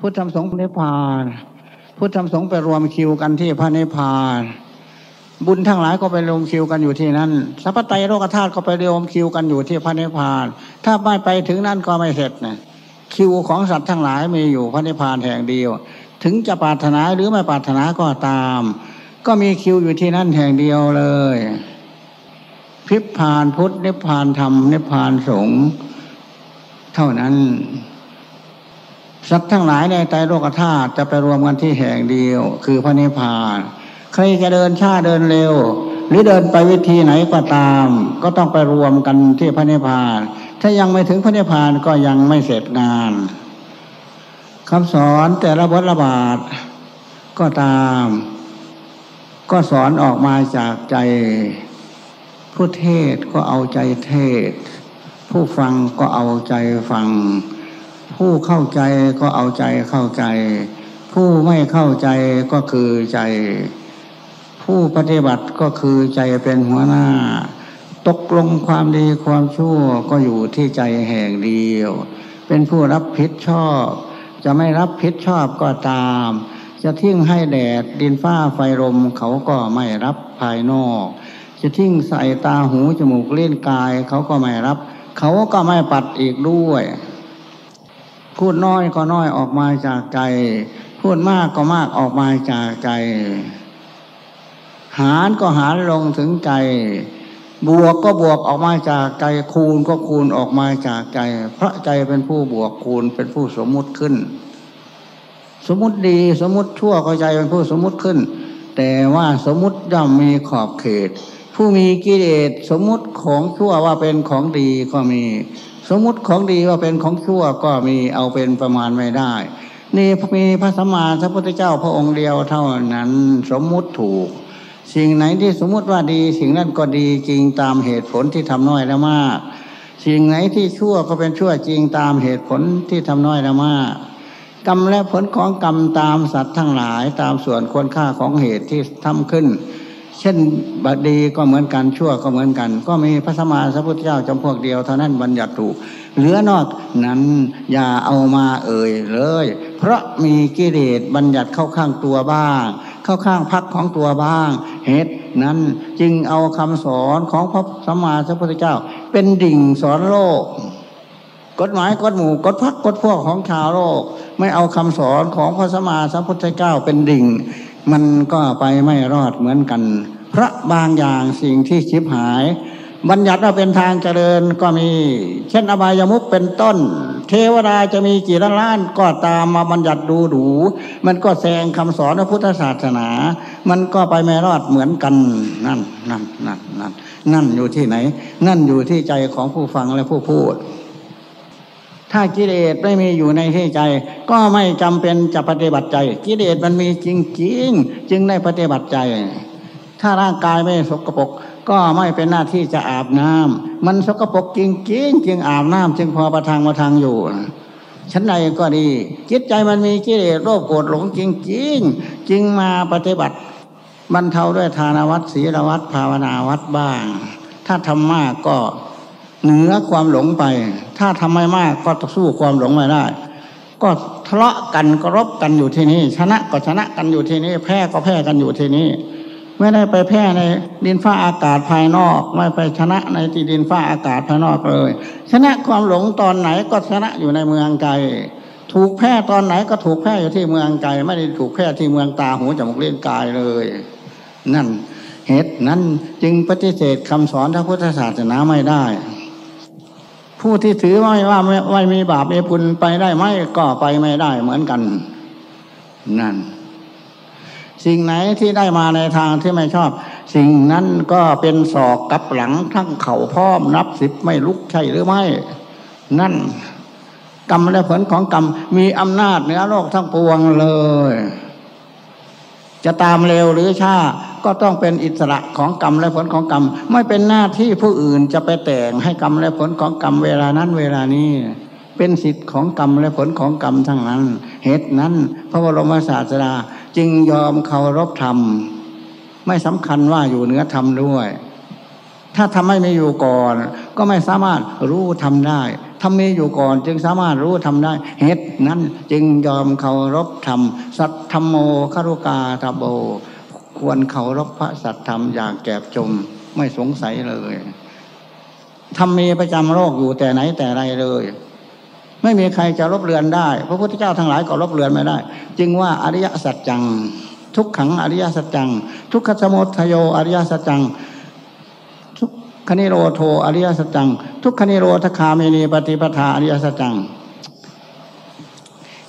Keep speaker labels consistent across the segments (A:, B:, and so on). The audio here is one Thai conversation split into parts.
A: พุทธธรรมสงฆ์นิพพาน พุทธธรรมสงฆ์ไปรวมคิวกันที่พระนิพพาน บุญทั้งหลายก็ไปรวมคิวกันอยู่ที่นั่นสัพพไตโลกธาตุก็ไปรวมคิวกันอยู่ที่พระนิพพาน ถ้าไม่ไปถึงนั่นก็ไม่เสร็จนะคิวของสัตว์ทั้งหลายมีอยู่พระนิพพานแห่งเดียว ถึงจะปรารถนาหรือไม่ปรารถนาก็ตาม ก็มีคิวอยู่ที่นั่นแห่งเดียวเลยพิพพานพุทธนิพพานธรรมนิพพานสงฆ์เท่านั้น สัตว์ทั้งหลายในใจโลกธาตุจะไปรวมกันที่แห่งเดียว คือพระนิพพาน ใครจะเดินช้าเดินเร็ว หรือเดินไปวิธีไหนก็ตาม ก็ต้องไปรวมกันที่พระนิพพาน ถ้ายังไม่ถึงพระนิพพานก็ยังไม่เสร็จงานคำสอนแต่ละบทละบาทก็ตาม ก็สอนออกมาจากใจผู้เทศก็เอาใจเทศ ผู้ฟังก็เอาใจฟัง ผู้เข้าใจก็เอาใจเข้าใจ ผู้ไม่เข้าใจก็คือใจ ผู้ปฏิบัติก็คือใจเป็นหัวหน้า ตกลงความดีความชั่วก็อยู่ที่ใจแห่งเดียว เป็นผู้รับผิดชอบ จะไม่รับผิดชอบก็ตาม จะทิ้งให้แดดดินฟ้าไฟลมเขาก็ไม่รับภายนอก จะทิ้งใส่ตาหูจมูกเล่นกายเขาก็ไม่รับ เขาก็ไม่ปัดอีกด้วย พูดน้อยก็น้อยออกมาจากใจ พูดมากก็มากออกมาจากใจ หารก็หารลงถึงใจ บวกก็บวกออกมาจากใจ คูณก็คูณออกมาจากใจ พระใจเป็นผู้บวกคูณเป็นผู้สมมุติขึ้น สมมุติดีสมมุติชั่วก็ใจเป็นผู้สมมุติขึ้น แต่ว่าสมมุติย่อมมีขอบเขต ผู้มีกิเลสสมมุติของชั่วว่าเป็นของดีก็มี สมมุติของดีว่าเป็นของชั่วก็มีเอาเป็นประมาณไม่ได้ นี่มีพระสัมมาสัมพุทธเจ้าพระองค์เดียวเท่านั้นสมมุติถูก สิ่งไหนที่สมมุติว่าดีสิ่งนั้นก็ดีจริงตามเหตุผลที่ทำน้อยแล้วมาก สิ่งไหนที่ชั่วก็เป็นชั่วจริงตามเหตุผลที่ทำน้อยแล้วมากกรรมและผลของกรรมตามสัตว์ทั้งหลายตามส่วนควรค่าของเหตุที่ทำขึ้น เช่นบดีก็เหมือนกันชั่วก็เหมือนกัน ก็มีพระสมมาสัพพุทธเจ้าจำพวกเดียวเท่านั้นบัญญัติถูกเหลือนอกนั้นอย่าเอามาเอ่ยเลย เพราะมีกิเลสบัญญัติเข้าข้างตัวบ้าง เข้าข้างพักของตัวบ้าง เหตุนั้นจึงเอาคำสอนของพระสัมมาสัพพุทธเจ้า เป็นดิ่งสอนโลก กฎหมายกฎหมู่กฎพักกฎพวกของชาวโลก ไม่เอาคำสอนของพระสัมมาสัมพุทธเจ้าเป็นดิ่ง มันก็ไปไม่รอดเหมือนกัน เพราะบางอย่างสิ่งที่ชิบหาย บัญญัติว่าเป็นทางเจริญก็มี เช่นอบายมุกเป็นต้น เทวดาจะมีกี่ล้านล้านก็ตามมาบัญญัติดูดู มันก็แซงคำสอนพระพุทธศาสนา มันก็ไปไม่รอดเหมือนกันนั่นนั่นนั่นนั่นนั่นอยู่ที่ไหน นั่นอยู่ที่ใจของผู้ฟังและผู้พูด ถ้ากิเลสไม่มีอยู่ในที่ใจ ก็ไม่จำเป็นจะปฏิบัติใจ กิเลสมันมีจริงๆจึงได้ปฏิบัติใจ ถ้าร่างกายไม่สกปรกก็ไม่เป็นหน้าที่จะอาบน้ำมันสกปรกจริงๆจึงอาบน้ำจึงพอประทังมาทางอยู่ชั้นใดก็ดีจิตใจมันมีกิเลสโลภโกรธหลงจริงๆจึงมาปฏิบัติบรรเทาด้วยทานวัดศีลวัดภาวนาวัดบ้าง ถ้าทำมากก็ เหนือความหลงไป ถ้าทำไม่มากก็สู้ความหลงไม่ได้ ก็ทะเลาะกันก็รบกันอยู่ที่นี่ ชนะก็ชนะกันอยู่ที่นี่ แพ้ก็แพ้กันอยู่ที่นี่ไม่ได้ไปแพ้ในดินฟ้าอากาศภายนอก ไม่ไปชนะในที่ดินฟ้าอากาศภายนอกเลย ชนะความหลงตอนไหนก็ชนะอยู่ในเมืองไกลถูกแพ้ตอนไหนก็ถูกแพ้อยู่ที่เมืองไกลไม่ได้ถูกแพ้ที่เมืองตาหูจมูกเลี้ยงกายเลย นั่นเหตุนั้นจึงปฏิเสธคำสอนพระพุทธศาสนาไม่ได้ ผู้ที่ถือไม่ว่าไม่ไม่มีบาปมีบุญไปได้ไหมก็ไปไม่ได้เหมือนกัน นั่น สิ่งไหนที่ได้มาในทางที่ไม่ชอบ สิ่งนั้นก็เป็นศอกกับหลังทั้งเข่าพร้อมนับสิบไม่ลุกใช่หรือไม่ นั่น กรรมและผลของกรรมมีอำนาจเหนือโลกทั้งปวงเลย จะตามเร็วหรือช้าก็ต้องเป็นอิสระของกรรมและผลของกรรม ไม่เป็นหน้าที่ผู้อื่นจะไปแต่งให้กรรมและผลของกรรมเวลานั้นเวลานี้เป็นสิทธิ์ของกรรมและผลของกรรมทั้งนั้น เหตุนั้น พระบรมศาสดาจึงยอมเคารพธรรม ไม่สำคัญว่าอยู่เหนือธรรมด้วย ถ้าทำไม่มีอยู่ก่อน ก็ไม่สามารถรู้ทำได้ ทำมีอยู่ก่อนจึงสามารถรู้ทำได้ เหตุนั้นจึงยอมเคารพธรรม สัตธรรมโมคารุกาตาโบ ควรเคารพพระสัตธรรมอย่างแกบจมไม่สงสัยเลยทำมีประจำโลกอยู่แต่ไหนแต่ไรเลย ไม่มีใครจะลบเลือนได้ พระพุทธเจ้าทั้งหลายก็ลบเลือนไม่ได้ จึงว่าอริยสัจจัง ทุกขังอริยสัจจัง ทุกขสมุทโยอริยสัจจัง ทุกขนิโรโทอริยสัจจัง ทุกขนิโรธคาเมนีปฏิปทาอริยสัจจัง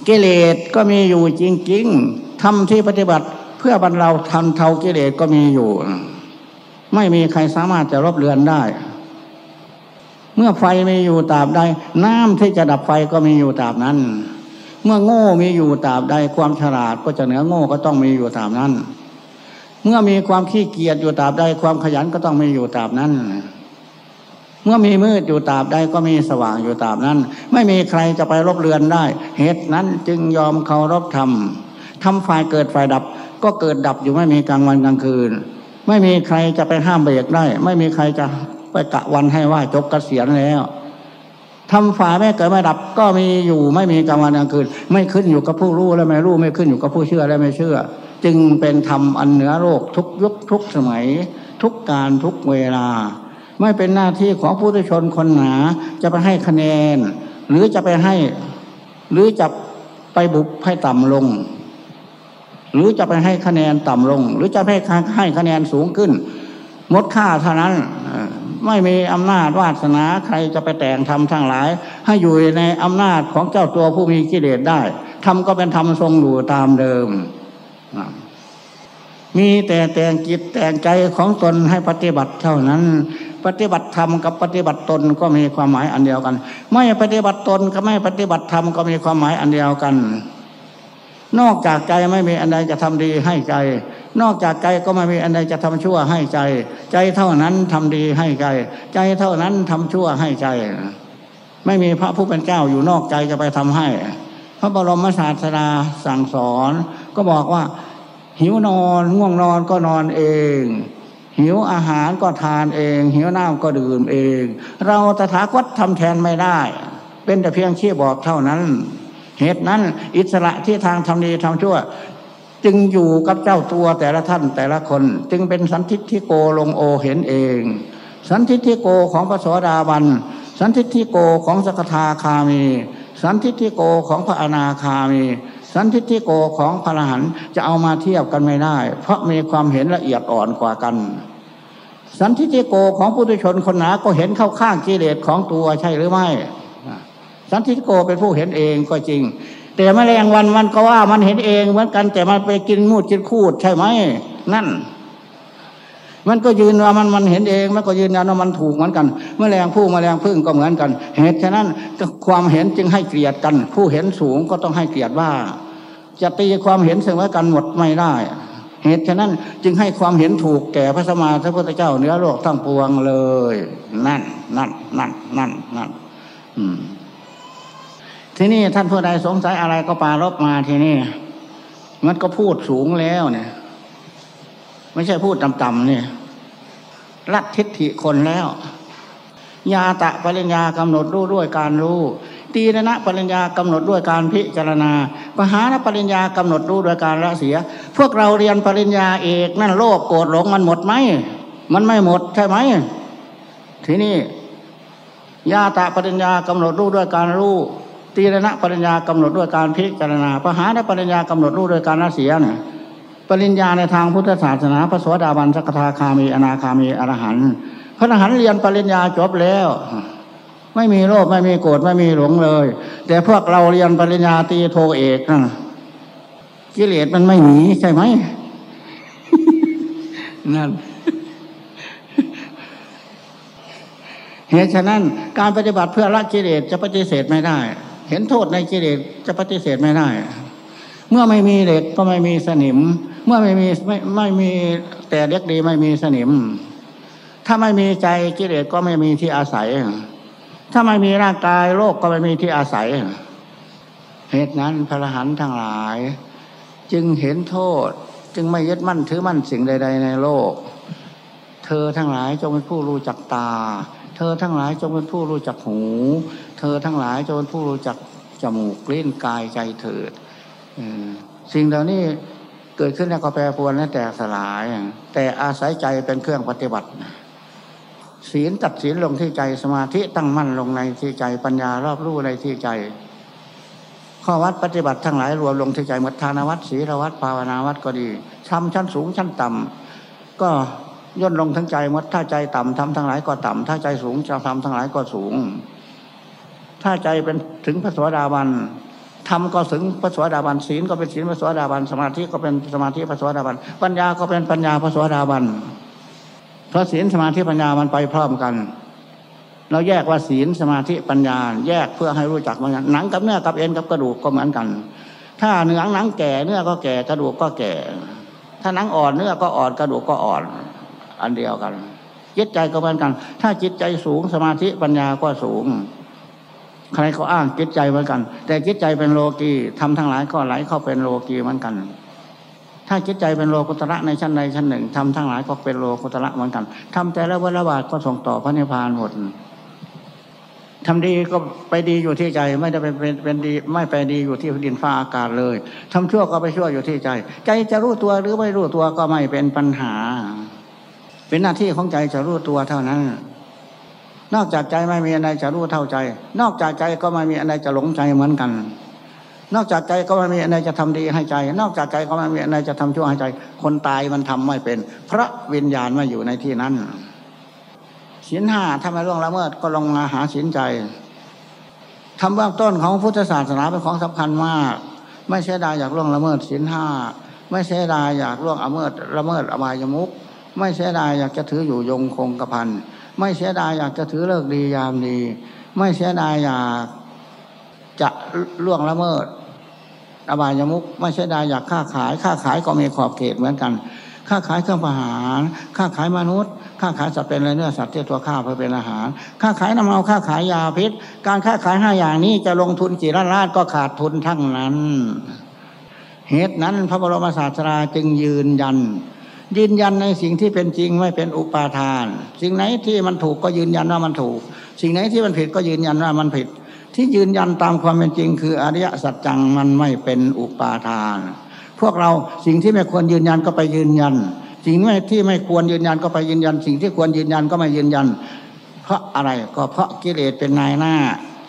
A: กิเลสก็มีอยู่จริงๆทำที่ปฏิบัติเพื่อบรรเราทันเทากิเลสก็มีอยู่ ไม่มีใครสามารถจะลบเลือนได้ เมื่อไฟมีอยู่ตราบใด น้ำที่จะดับไฟก็มีอยู่ตราบนั้น เมื่อโง่มีอยู่ตราบใดความฉลาดก็จะเหนือโง่ก็ต้องมีอยู่ตราบนั้น เมื่อมีความขี้เกียจอยู่ตราบใดความขยันก็ต้องมีอยู่ตราบนั้น เมื่อมีมืดอยู่ตราบใดก็มีสว่างอยู่ตราบนั้น ไม่มีใครจะไปลบเลือนได้ เหตุนั้นจึงยอมเคารพธรรมทำฝ่ายเกิดฝ่ายดับ ก็เกิดดับอยู่ไม่มีกลางวันกลางคืน ไม่มีใครจะไปห้ามเบรกได้ ไม่มีใครจะไปกะวันให้ว่าจบกเกษียณแล้วทำฝ่ายไม่เกิดไม่ดับก็มีอยู่ไม่มีกลางวันกลางคืน ไม่ขึ้นอยู่กับผู้รู้และไม่รู้ไม่ขึ้นอยู่กับผู้เชื่อและไม่เชื่อ จึงเป็นธรรมอันเหนือโลกทุกยุคทุกสมัย ทุกการทุกเวลา ไม่เป็นหน้าที่ของผู้ทุชนคนหนาจะไปให้คะแนน หรือจะไปให้ หรือจะไปบุบให้ต่ำลง หรือจะไปให้คะแนนต่ำลง หรือจะให้ให้คะแนนสูงขึ้นมดค่าเท่านั้นไม่มีอำนาจวาสนาใครจะไปแต่งทำทั้งหลาย ให้อยู่ในอำนาจของเจ้าตัวผู้มีกิเลสได้ทำก็เป็นธรรมทรงอยู่ตามเดิม มีแต่แต่งจิตแต่งใจของตนให้ปฏิบัติเท่านั้น ปฏิบัติธรรมกับปฏิบัติตนก็มีความหมายอันเดียวกัน ไม่ปฏิบัติตนกับไม่ปฏิบัติธรรมก็มีความหมายอันเดียวกัน นอกจากใจไม่มีอันใดจะทำดีให้ใจ นอกจากใจก็ไม่มีอันใดจะทำชั่วให้ใจ ใจเท่านั้นทำดีให้ใจ ใจเท่านั้นทำชั่วให้ใจ ไม่มีพระผู้เป็นเจ้าอยู่นอกใจจะไปทำให้ พระบรมศาสดาสั่งสอนก็บอกว่า หิวนอนง่วงนอนก็นอนเอง หิวอาหารก็ทานเอง หิวน้ำก็ดื่มเอง เราตถาคตทำแทนไม่ได้ เป็นแต่เพียงชี้บอกเท่านั้น เหตุนั้นอิสระที่ทางทำดีทำชั่ว จึงอยู่กับเจ้าตัวแต่ละท่านแต่ละคน จึงเป็นสันทิฏฐิโกลงโอเห็นเอง สันทิฏฐิโกของพระโสดาบันสันทิฏฐิโกของสกทาคามี สันทิฏฐิโกของพระอนาคามี สันทิฏฐิโกของพระอรหันต์จะเอามาเทียบกันไม่ได้ เพราะมีความเห็นละเอียดอ่อนกว่ากัน สันทิฏฐิโกของผู้ทุชนคนหนาก็เห็นเข้าข้างกิเลสของตัวใช่หรือไม่ สันทิฏฐิโกเป็นผู้เห็นเองก็จริง แต่แมลงวันมันก็ว่ามันเห็นเองเหมือนกันแต่มันไปกินมูดกินคูดใช่ไหมนั่น มันก็ยืนว่ามันมันเห็นเอง มันก็ยืนยันว่ามันถูกเหมือนกันแมลงผู้แมลงพึ่งก็เหมือนกันเหตุฉะนั้นความเห็นจึงให้เกลียดกัน ผู้เห็นสูงก็ต้องให้เกลียดว่า จะตีความเห็นเสมอกันหมดไม่ได้ เหตุฉะนั้นจึงให้ความเห็นถูกแก่พระสมมาพระพุทธเจ้าเนื้อโลกทั้งปวงเลย นั่นนั่นนั่นนั่นนั่นอืมที่นี้ท่านผู้ใดสงสัยอะไรก็ปารบมาที่นี้มันก็พูดสูงแล้วเนี่ย ไม่ใช่พูดต่ำๆนี่รัดทิฏฐิคนแล้วยาตะปริญญากำหนดรู้ด้วยการรู้ตีรณะปริญญากำหนดด้วยการพิจารณาปหานปริญญากำหนดรู้ด้วยการละเสีย พวกเราเรียนปริญญาเอกนั่นโลภโกรธหลงมันหมดไหมมันไม่หมดใช่ไหมทีนี้ยาตะปริญญากำหนดรู้ด้วยการรู้ตีรณะปริญญากำหนดด้วยการพิจารณาปหานปริญญากำหนดรู้ด้วยการละเสียเนี่ย ปริญญาในทางพุทธศาสนาพระสวสดาบันสกทาคามีอนาคามีอรหันต์พระอรหันต์เรียนปริญญาจบแล้ว ไม่มีโลภไม่มีโกรธไม่มีหลงเลย แต่พวกเราเรียนปริญญาตีโทเอกนะกิเลสมันไม่หนีใช่ไหมนั่นเหตุฉะนั้นการปฏิบัติเพื่อละกิเลสจะปฏิเสธไม่ได้ เห็นโทษในกิเลสจะปฏิเสธไม่ได้ เมื่อไม่มีเหล็กก็ไม่มีสนิม เมื่อไม่มีไม่ไม่มีแต่เล็กดีไม่มีสนิม ถ้าไม่มีใจกิเลสก็ไม่มีที่อาศัย ถ้าไม่มีร่างกายโลกก็ไม่มีที่อาศัย เหตุนั้นพระอรหันต์ทั้งหลาย จึงเห็นโทษจึงไม่ยึดมั่นถือมั่นสิ่งใด ๆ ในโลก เธอทั้งหลายจงเป็นผู้รู้จักตา เธอทั้งหลายจงเป็นผู้รู้จักหู เธอทั้งหลายจงเป็นผู้รู้จักจมูกลิ้นกายใจเถิดสิ่งเหล่านี้ เกิดขึ้นแล้วก็แปรปรวนและแตกสลาย แต่อาศัยใจเป็นเครื่องปฏิบัติ ศีลตัดศีลลงที่ใจสมาธิตั้งมั่นลงในที่ใจปัญญารอบรู้ในที่ใจ ข้อวัดปฏิบัติทั้งหลายรวมลงที่ใจหมดทานวัดศีลวัดภาวนาวัดก็ดีทำชั้นสูงชั้นต่ำก็ย่นลงทั้งใจหมดถ้าใจต่ำทำทั้งหลายก็ต่ำถ้าใจสูงจะทำทั้งหลายก็สูง ถ้าใจเป็นถึงพระสวสดาบัน ทำก็ถึงพระสวสดาบันศีลก็เป็นศีลพระสวสดาบันสมาธิก็เป็นสมาธิพระสวสดาบันปัญญาก็เป็นปัญญาพระสวสดาบันเพราะศีลสมาธิปัญญามันไปพร้อมกัน เราแยกว่าศีลสมาธิปัญญา แยกเพื่อให้รู้จักเหมือนกันหนังกับเนื้อกับเอ็นกับกระดูกก็เหมือนกัน ถ้าเนื้อหนังแก่เนื้อก็แก่กระดูกก็แก่ ถ้าหนังอ่อนเนื้อก็อ่อนกระดูกก็อ่อน อันเดียวกันจิตใจก็เหมือนกัน ถ้าจิตใจสูงสมาธิปัญญาก็สูง ใครก็อ้างจิตใจเหมือนกัน แต่จิตใจเป็นโลกีทำทั้งหลายก็ไหลเข้าเป็นโลกีเหมือนกัน ถ้าจิตใจเป็นโลกุตระในชั้นใดชั้นหนึ่งทำทั้งหลายก็เป็นโลกุตระเหมือนกันทำแต่ละวันละบาทก็ส่งต่อพระนิพพานหมดทำดีก็ไปดีอยู่ที่ใจไม่ได้เป็นเป็นเป็นดีไม่ไปดีอยู่ที่ดินฟ้าอากาศเลยทำชั่วก็ไปชั่วอยู่ที่ใจ ใจจะรู้ตัวหรือไม่รู้ตัวก็ไม่เป็นปัญหา เป็นหน้าที่ของใจจะรู้ตัวเท่านั้น นอกจากใจไม่มีอะไรจะรู้เท่าใจ นอกจากใจก็ไม่มีอะไรจะหลงใจเหมือนกัน นอกจากใจก็ไม่มีอะไรจะทำดีให้ใจ นอกจากใจก็ไม่มีอะไรจะทำชั่วให้ใจ คนตายมันทำไม่เป็น พระวิญญาณมาอยู่ในที่นั้นศีลห้าถ้าไม่ล่วงละเมิดก็ลงมาหาศีลใจทำเบื้องต้นของพุทธศาสนาเป็นของสำคัญมาก ไม่ใช่ดายอยากล่วงละเมิดศีลห้าไม่ใช่ดายอยากล่วงละเมิดละเมิดอบายมุกไม่เสียดายอยากจะถืออยู่ยงคงกระพัน ไม่เสียดายอยากจะถือเลิกดียามดี ไม่เสียดายอยากจะล่วงละเมิด อบายมุกไม่เสียดายอยากค้าขาย ค้าขายก็มีขอบเขตเหมือนกัน ค้าขายเครื่องประหาร ค้าขายมนุษย์ ค้าขายสัตว์เป็นเนื้อสัตว์ที่ตัวข้าวเพื่อเป็นอาหาร ค้าขายน้ำเมาค้าขายยาพิษ การค้าขายห้าอย่างนี้จะลงทุนกี่ล้านล้านก็ขาดทุนทั้งนั้น เหตุนั้นพระบรมศาสดาจึงยืนยัน ยืนยันในสิ่งที่เป็นจริงไม่เป็นอุปาทาน สิ่งไหนที่มันถูกก็ยืนยันว่ามันถูก สิ่งไหนที่มันผิดก็ยืนยันว่ามันผิด ที่ยืนยันตามความเป็นจริง คืออริยสัจจังมันไม่เป็นอุปาทาน พวกเราสิ่งที่ไม่ควรยืนยันก็ไปยืนยัน สิ่งที่ไม่ควรยืนยันก็ไปยืนยัน สิ่งที่ควรยืนยันก็ไม่ยืนยัน เพราะอะไรก็เพราะกิเลสเป็นนายหน้า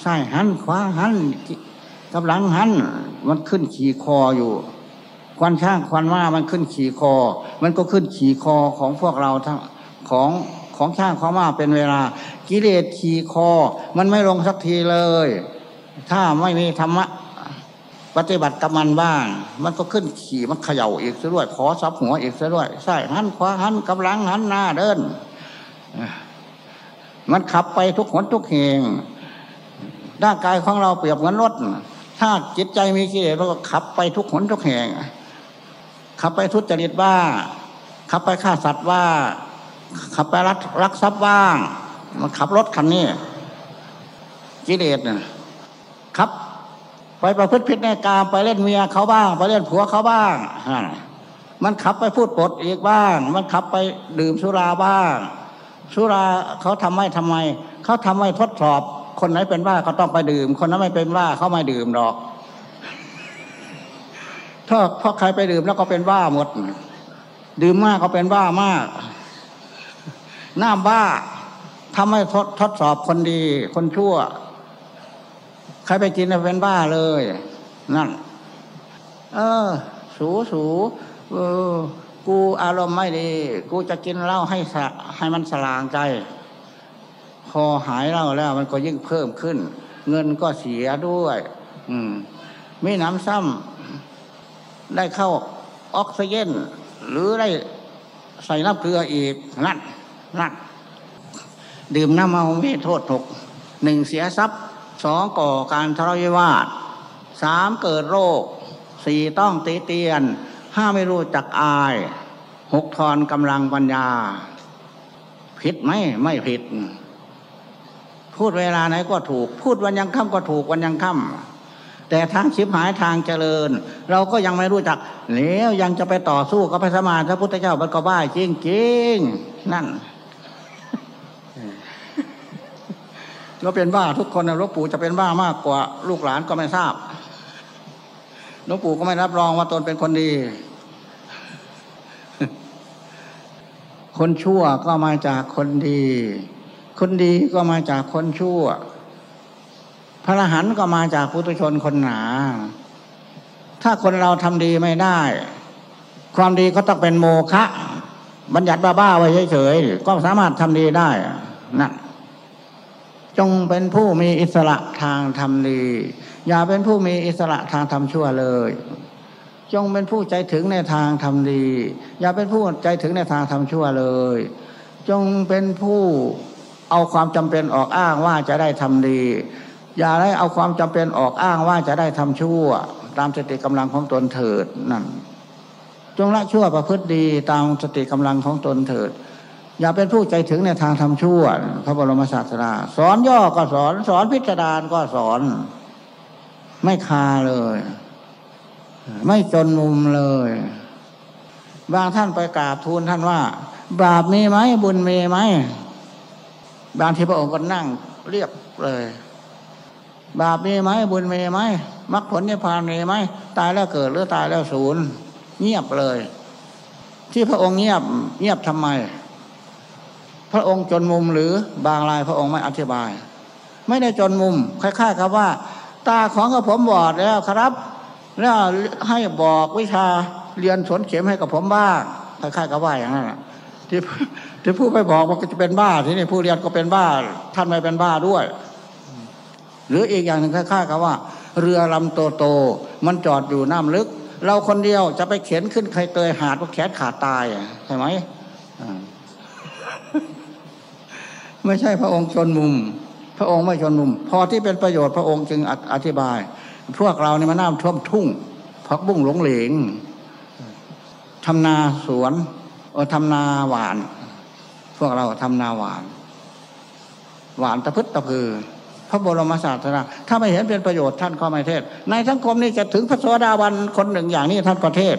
A: ใช่หันขวาหันกำลังหันมันขึ้นขี่คออยู่ ควันช่างควันว่ามันขึ้นขี่คอ มันก็ขึ้นขี่คอของพวกเราทั้งของของช่างของว่าเป็นเวลา กิเลสขี่คอ มันไม่ลงสักทีเลย ถ้าไม่มีธรรมะปฏิบัติกับมันบ้าง มันก็ขึ้นขี่มันเขย่าอีกซะด้วย ขอซับหัวอีกซะด้วยใช่หันขวาหันกำลังหันหน้าเดิน มันขับไปทุกขนทุกเหงร่างกายของเราเปรียบเหมือนรถ ถ้าจิตใจมีกิเลสมันก็ขับไปทุกขนทุกแห่ง ขับไปทุจริตบ้าขับไปฆ่าสัตว์ว่า ขับไปรักรักทรัพย์บ้างมันขับรถคันนี้กิเลสเนี่ยขับ ไปประพฤติผิดในกามไปเล่นเมียเขาบ้าง ไปเล่นผัวเขาบ้างมันขับไปพูดปดอีกบ้าง มันขับไปดื่มสุราบ้าง สุราเขาทำไม่ทำไม เขาทำไม่ทดสอบ คนไหนเป็นว่าเขาต้องไปดื่ม คนนั้นไม่เป็นว่าเขาไม่ดื่มหรอก ถ้าพราใครไปดื่มแล้วก็เป็นบ้าหมด ดื่มมากก็เป็นบ้ามากหน้าบ้าทำให้ทดทดสอบคนดี คนชั่ว ใครไปกินเป็นบ้าเลย นั่น เออ สูสูเออกูอารมณ์ไม่ดี กูจะกินเหล้าให้สะให้มันสลางใจ พอหายเหล้าแล้ว มันก็ยิ่งเพิ่มขึ้น เงินก็เสียด้วย อืมมีน้ำซ้ำ ได้เข้าออกซิเจนหรือได้ใส่น้ำเกลืออีกนั่นนั่นดื่มน้ำเมาไม่โทษหกหนึ่งเสียทรัพย์สองก่อการทะเลาะวิวาทสามเกิดโรคสี่ต้องตีเตียนห้าไม่รู้จักอายหกทอนกำลังปัญญา ผิดไหมไม่ผิด พูดเวลาไหนก็ถูก พูดวันยังค่ำก็ถูกวันยังค่ำ แต่ทางชิบหายทางเจริญ เราก็ยังไม่รู้จัก แล้วยังจะไปต่อสู้กับพระสมานพระพุทธเจ้ามันก็บ้าจริงจริงนั่นก็เป็นบ้าทุกคนนะหลวงปู่จะเป็นบ้ามากกว่าลูกหลานก็ไม่ทราบหลวงปู่ก็ไม่รับรองว่าตนเป็นคนดี คนชั่วก็มาจากคนดี คนดีก็มาจากคนชั่ว ระอรหันต์ก็มาจากพุทุชนคนหนา ถ้าคนเราทำดีไม่ได้ ความดีก็ต้องเป็นโมฆะบัญญัติบ้าๆไว้เฉยๆก็สามารถทำดีได้นะจงเป็นผู้มีอิสระทางทำดี อย่าเป็นผู้มีอิสระทางทำชั่วเลย จงเป็นผู้ใจถึงในทางทำดี อย่าเป็นผู้ใจถึงในทางทำชั่วเลย จงเป็นผู้เอาความจำเป็นออกอ้างว่าจะได้ทำดี อย่าได้เอาความจำเป็นออกอ้างว่าจะได้ทำชั่ว ตามสติกำลังของตนเถิดนั่นจงละชั่วประพฤติดีตามสติกำลังของตนเถิด อย่าเป็นผู้ใจถึงในทางทำชั่วพระบรมศาสดาสอนย่อก็สอนสอนพิจารณาก็สอน ไม่คาเลย ไม่จนมุมเลย บางท่านไปกราบทูลท่านว่า บาปมีไหมบุญมีไหมบางทีพระองค์ก็นั่งเรียบเลย บาปมีไหมบุญมีไหมมรรคผลนิพพานมีไหมตายแล้วเกิดหรือตายแล้วศูนย์เงียบเลย ที่พระองค์เงียบเงียบทำไม พระองค์จนมุมหรือบางรายพระองค์ไม่อธิบาย ไม่ได้จนมุมคล้ายๆกับว่า ตาของกับผมบอดแล้วครับ แล้วให้บอกวิชาเรียนสนเข็มให้กับผมบ้างคล้ายๆกับว่าอย่างนั้นที่ที่ผู้ไปบอกว่าจะเป็นบ้าที่นี่ผู้เรียนก็เป็นบ้า ท่านไม่เป็นบ้าด้วย หรืออีกอย่างหนึ่งคล้ายๆกับว่า เรือลำโตโตๆมันจอดอยู่น้ำลึก เราคนเดียวจะไปเข็นขึ้นใครเตยหาดว่าแขนขาดตายใช่ไหมไม่ใช่พระองค์ชนมุม พระองค์ไม่ชนมุม พอที่เป็นประโยชน์พระองค์จึงออธิบาย พวกเราเนี่มันน้ำท่วมทุ่งพักบุ้งหลงเหลงทำนาสวนเออทำนาหวาน พวกเราทำนาหวาน หวานตะพึดตะพือ พระบรมศาสดาถ้าไม่เห็นเป็นประโยชน์ท่านก็ไม่เทศ ในสังคมนี้จะถึงพระโสดาบันคนหนึ่งอย่างนี้ท่านก็เทศ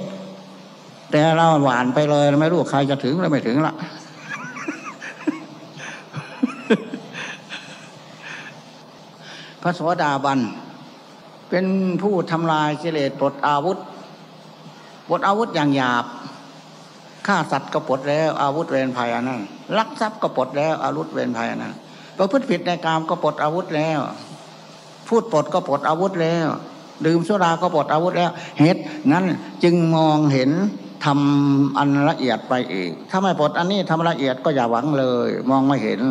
A: แต่เราหวานไปเลยไม่รู้ใครจะถึงหรือไม่ถึงละพระโสดาบัน เป็นผู้ทำลายกิเลสปลดอาวุธปลดอาวุธอย่างหยาบฆ่าสัตว์ก็ปลดแล้ว อาวุธเวรภัยอันนั้นลักทรัพย์ก็ปลดแล้วอาวุธเวรภัยอันนั้น ประพฤติผิดในกามก็ปลดอาวุธแล้ว พูดปลดก็ปลดอาวุธแล้ว ดื่มสุราก็ปลดอาวุธแล้ว เหตุนั้นจึงมองเห็นทำอันละเอียดไปอีก ถ้าไม่ปลดอันนี้ทำละเอียดก็อย่าหวังเลย มองไม่เห็น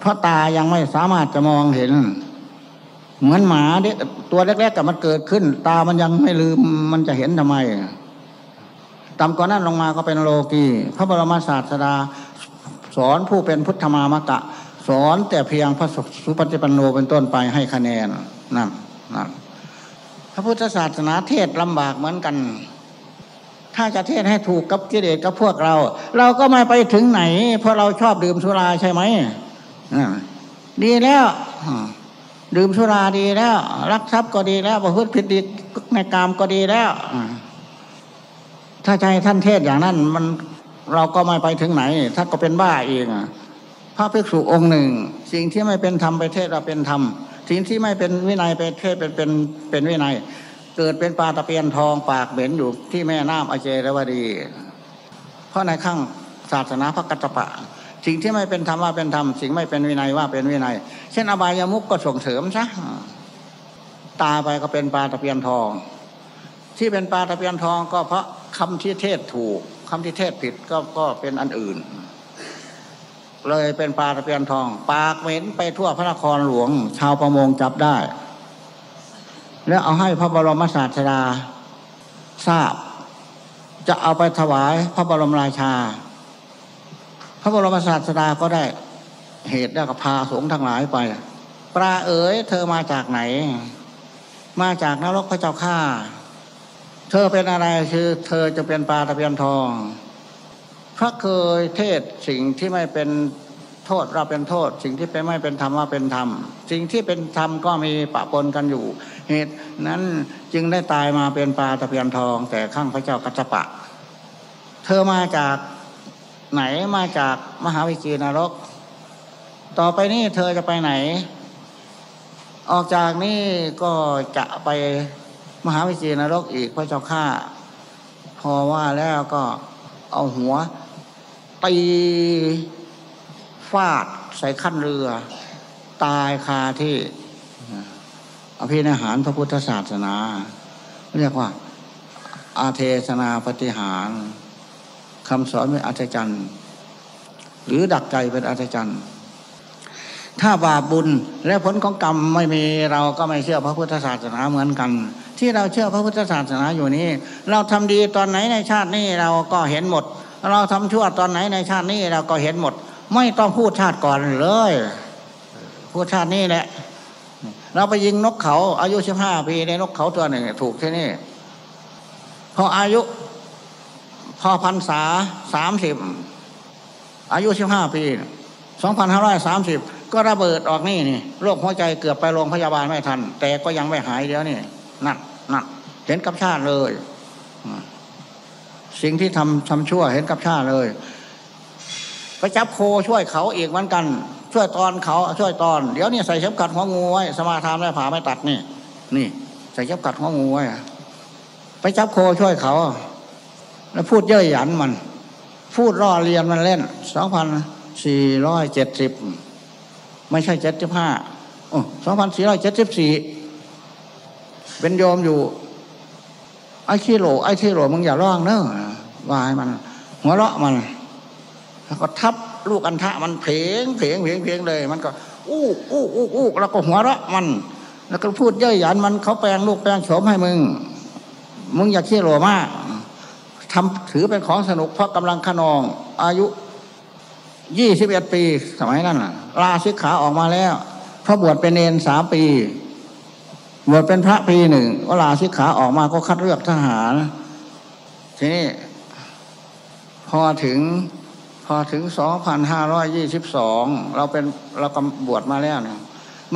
A: เพราะตายังไม่สามารถจะมองเห็น เหมือนหมาเด็กตัวเล็กๆกับมันเกิดขึ้น ตามันยังไม่ลืมมันจะเห็นทำไมต่ำกว่านั้นลงมาก็เป็นโลกีพระบรมศาสดา สอนผู้เป็นพุทธมามกะ สอนแต่เพียงพระสุปฏิปันโนเป็นต้นไปให้คะแนนนั่นนั่นพระพุทธศาสนาเทศลำบากเหมือนกัน ถ้าจะเทศให้ถูกกับกิเลสกับพวกเรา เราก็ไม่ไปถึงไหน เพราะเราชอบดื่มสุราใช่ไหมดีแล้วดื่มสุราดีแล้ว รักทรัพย์ก็ดีแล้วประพฤติผิดดีในกามก็ดีแล้วถ้าใจท่านเทศอย่างนั้นมัน เราก็ไม่ไปถึงไหน ถ้าก็เป็นบ้าเองอะพระภิกษุองค์หนึ่ง สิ่งที่ไม่เป็นธรรมไปเทศเราเป็นธรรมสิ่งที่ไม่เป็นวินัยไปเทศเป็นเป็นเป็นวินัย เกิดเป็นปลาตะเพียนทองปากเหม็นอยู่ที่แม่น้ำอเจรวดี เพราะในข้างศาสนาพระกัจจปะสิ่งที่ไม่เป็นธรรมว่าเป็นธรรมสิ่งไม่เป็นวินัยว่าเป็นวินัย เช่นอบายามุกก็ส่งเสริมซะตาไปก็เป็นปลาตะเพียนทอง ที่เป็นปลาตะเพียนทองก็เพราะคำที่เทศถูก คำที่เทศผิดก็ก็เป็นอันอื่น เลยเป็นปลาตะเพียนทอง ปากเหม็นไปทั่วพระนครหลวง ชาวประมงจับได้ แล้วเอาให้พระบรมศาสดาทราบ จะเอาไปถวายพระบรมราชา พระบรมศาสดาก็ได้เหตุได้กับพาสงฆ์ทั้งหลายไปปลาเอ๋ยเธอมาจากไหน มาจากนรกพระเจ้าข้า เธอเป็นอะไรคือ เธอจะเป็นปลาตะเพียนทอง พระเคยเทศสิ่งที่ไม่เป็นโทษเราเป็นโทษ สิ่งที่เป็นไม่เป็นธรรมว่าเป็นธรรม สิ่งที่เป็นธรรมก็มีปะปนกันอยู่ เหตุนั้นจึงได้ตายมาเป็นปลาตะเพียนทอง แต่ข้างพระเจ้ากัจจปะ เธอมาจากไหนมาจากมหาวิจีนรก ต่อไปนี้เธอจะไปไหน ออกจากนี่ก็จะไป มหาวิจีนรกอีกพระเจ้าข้าพอว่าแล้วก็เอาหัวตีฟาดใส่ขั้นเรือ ตายคาที่อภินิหารพระพุทธศาสนา เรียกว่า อาเทศนาปฏิหารคำสอนเป็นอัศจรรย์หรือดักใจเป็นอัศจรรย์ถ้าบาปบุญและผลของกรรมไม่มีเราก็ไม่เชื่อพระพุทธศาสนาเหมือนกัน ที่เราเชื่อพระพุทธศาสนาอยู่นี้ เราทำดีตอนไหนในชาตินี้เราก็เห็นหมด เราทำชั่วตอนไหนในชาตินี้เราก็เห็นหมด ไม่ต้องพูดชาติก่อนเลยพูดชาตินี้แหละ เราไปยิงนกเขา อายุสิบห้าปีในนกเขาตัวหนึ่งถูกที่นี่พออายุ พอพรรษาสามสิบอายุสิบห้าปีสองพันห้าร้อยสามสิบก็ระเบิดออกนี่นี่โรคหัวใจเกือบไปโรงพยาบาลไม่ทัน แต่ก็ยังไม่หายเดี๋ยวนี่นั่น นั่นเห็นกับชาติเลยสิ่งที่ทำทำชั่วเห็นกับชาติเลยไปจับโคช่วยเขาอีกเหมือนกัน ช่วยตอนเขาช่วยตอน เดี๋ยวนี้ใส่เข็มขัดหัวงูไว้สมาทานไม่ผ่าไม่ตัดนี่ นี่ ใส่เข็มขัดหัวงูไว้ไปจับโคช่วยเขา แล้วพูดเย่ยหยันมัน พูดล่อเรียนมันเล่นสองพันสี่ร้อยเจ็ดสิบไม่ใช่เจ็ดสิบห้าสองพันสี่ร้อยเจ็ดสิบสี่ เป็นโยมอยู่ไอ้ขี้โหลไอ้ขี้โหลมึงอย่าร้องเนอะวายมัน หัวเราะมันแล้วก็ทับลูกอันทะมันเพลงเพลงเพลงเพลงเลย มันก็อู้อู้อู้อู้แล้วก็หัวเราะมัน แล้วก็พูดเย่ยหยันมันเขาแปลงลูกแปลงโฉมให้มึง มึงอย่าขี้โหลมากทำถือเป็นของสนุกเพราะกำลังขนอง อายุยี่สิบเอ็ดปี สมัยนั้นล่าสิกขาออกมาแล้วพระบวชเป็นเนนสามปี บวชเป็นพระปีหนึ่งก็ลาสิกขาออกมาก็คัดเลือกทหาร ทีนี้พอถึงพอถึงสองพันห้าร้อยยี่สิบสองเราเป็นเรากำบวชมาแล้วเนี่ย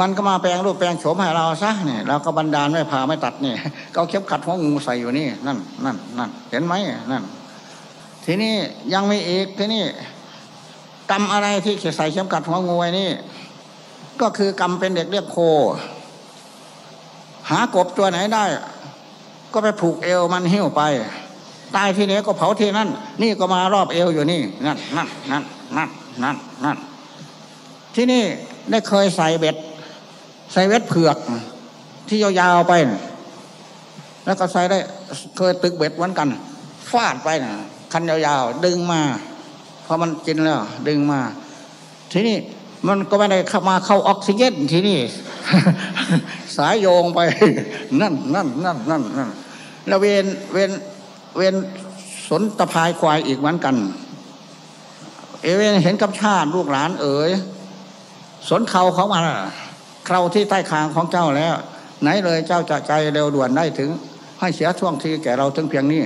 A: มันก็มาแปลงรูปแปลงโฉมให้เราซะเนี่ยเราก็บันดาลไม่พาไม่ตัดเนี่ยก็เข็มขัดหัวงูใส่อยู่นี่นั่นนั่นนั่นเห็นไหมนั่น ทีนี้ยังไม่อีกทีนี้กรรมอะไรที่ใส่เข็มขัดหัวงูไว้นี่ ก็คือกรรมเป็นเด็กเรียกโค หากบตัวไหนได้ ก็ไปผูกเอวมันหิ้วไปตายที่นี้ก็เผาที่นั่น นี่ก็มารอบเอวอยู่นี่นั่นนั่นนั่นนั่นนั่นนั่นที่นี่ได้เคยใส่เบ็ด ใส่เบ็ดเผือก ที่ยาวๆไป แล้วก็ใส่ได้เคยตึกเบ็ดเหมือนกัน ฟาดไปนะคันยาวๆดึงมาพอมันกินแล้ว ดึงมา ที่นี้ มันก็ไม่ได้เข้ามาเข้าออกซิเจนที่นี่ สายโยงไป นั่นนั่นนั่นนั่นนั่นแล้วเวนเวนเวนสนตะพายควายอีกเหมือนกัน เอเวนเห็นกับชาติลูกหลานเอ๋ยสนเขาเขามาเขาที่ใต้คางของเจ้าแล้ว ไหนเลยเจ้าจะใจเร็วด่วนได้ถึง ให้เสียช่วงทีแก่เราถึงเพียงนี้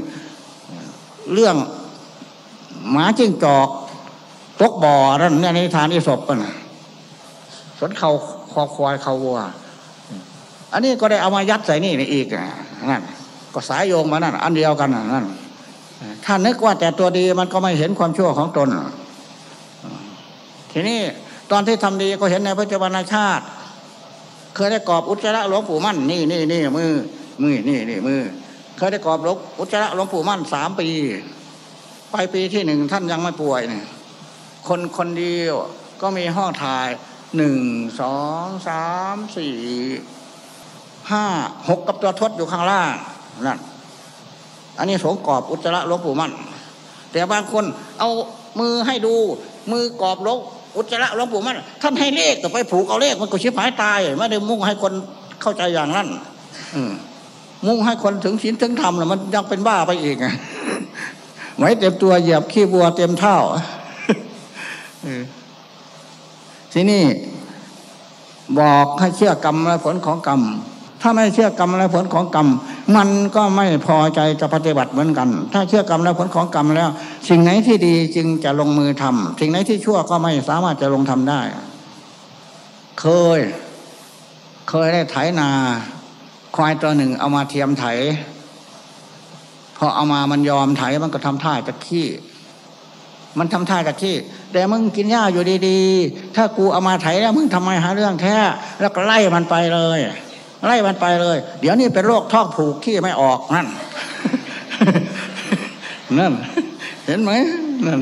A: เรื่องหมาจิ้งจอกตกบ่อนั่นเนี่ยในทานอิศบกัน สนเขาคอควายเขาวัว อันนี้ก็ได้เอามายัดใส่นี่อีกนั่นก็สายโยงมานั่นอันเดียวกันนั่นถ้านึกว่าแต่ตัวดีมันก็ไม่เห็นความชั่วของตน ทีนี้ตอนที่ทำดีก็เห็นในพระเจ้าชาติ เคยได้กอบอุจจาระหลวงปู่มั่นนี่นี่นี่มือมือนี่นี่มือ เคยได้กอบลวงอุจจาระหลวงปู่มั่นสามปี ไปปีที่หนึ่งท่านยังไม่ป่วยเนี่ยคนคนเดียวก็มีห้องถ่าย หนึ่งสองสามสี่ห้าหกกับตัวทศอยู่ข้างล่างนั่นอันนี้สงกอบอุจจาระลวงปู่มันแต่บางคนเอามือให้ดู มือกรอบลงอุจจาระลวงปู่มันท่านให้เลขก็ไปผูกเอาเลขมันก็ชิบหายตายไม่ได้มุ่งให้คนเข้าใจอย่างนั้นมุ่งให้คนถึงศีลถึงธรรมแล้วมันยังเป็นบ้าไปอีกไว้เต็มตัวเหยียบขี้บัวเต็มเท่า ที่นี่บอกให้เชื่อกรรมและผลของกรรม ถ้าไม่เชื่อกรรมและผลของกรรม มันก็ไม่พอใจจะปฏิบัติเหมือนกัน ถ้าเชื่อกรรมและผลของกรรมแล้ว สิ่งไหนที่ดีจึงจะลงมือทำสิ่งไหนที่ชั่วก็ไม่สามารถจะลงทำได้ เคย เคยได้ไถนา ควายตัวหนึ่งเอามาเทียมไถ พอเอามามันยอมไถมันก็ทำท่าจะขี้ มันทำท่าจะขี้ แต่มึงกินหญ้าอยู่ดีๆ ถ้ากูเอามาไถแล้วมึงทำไมหาเรื่องแท้แล้วก็ไล่มันไปเลย ไล่มันไปเลย เดี๋ยวนี้เป็นโรคท้องผูกขี้ไม่ออกนั่นนั่น เห็นไหมนั่น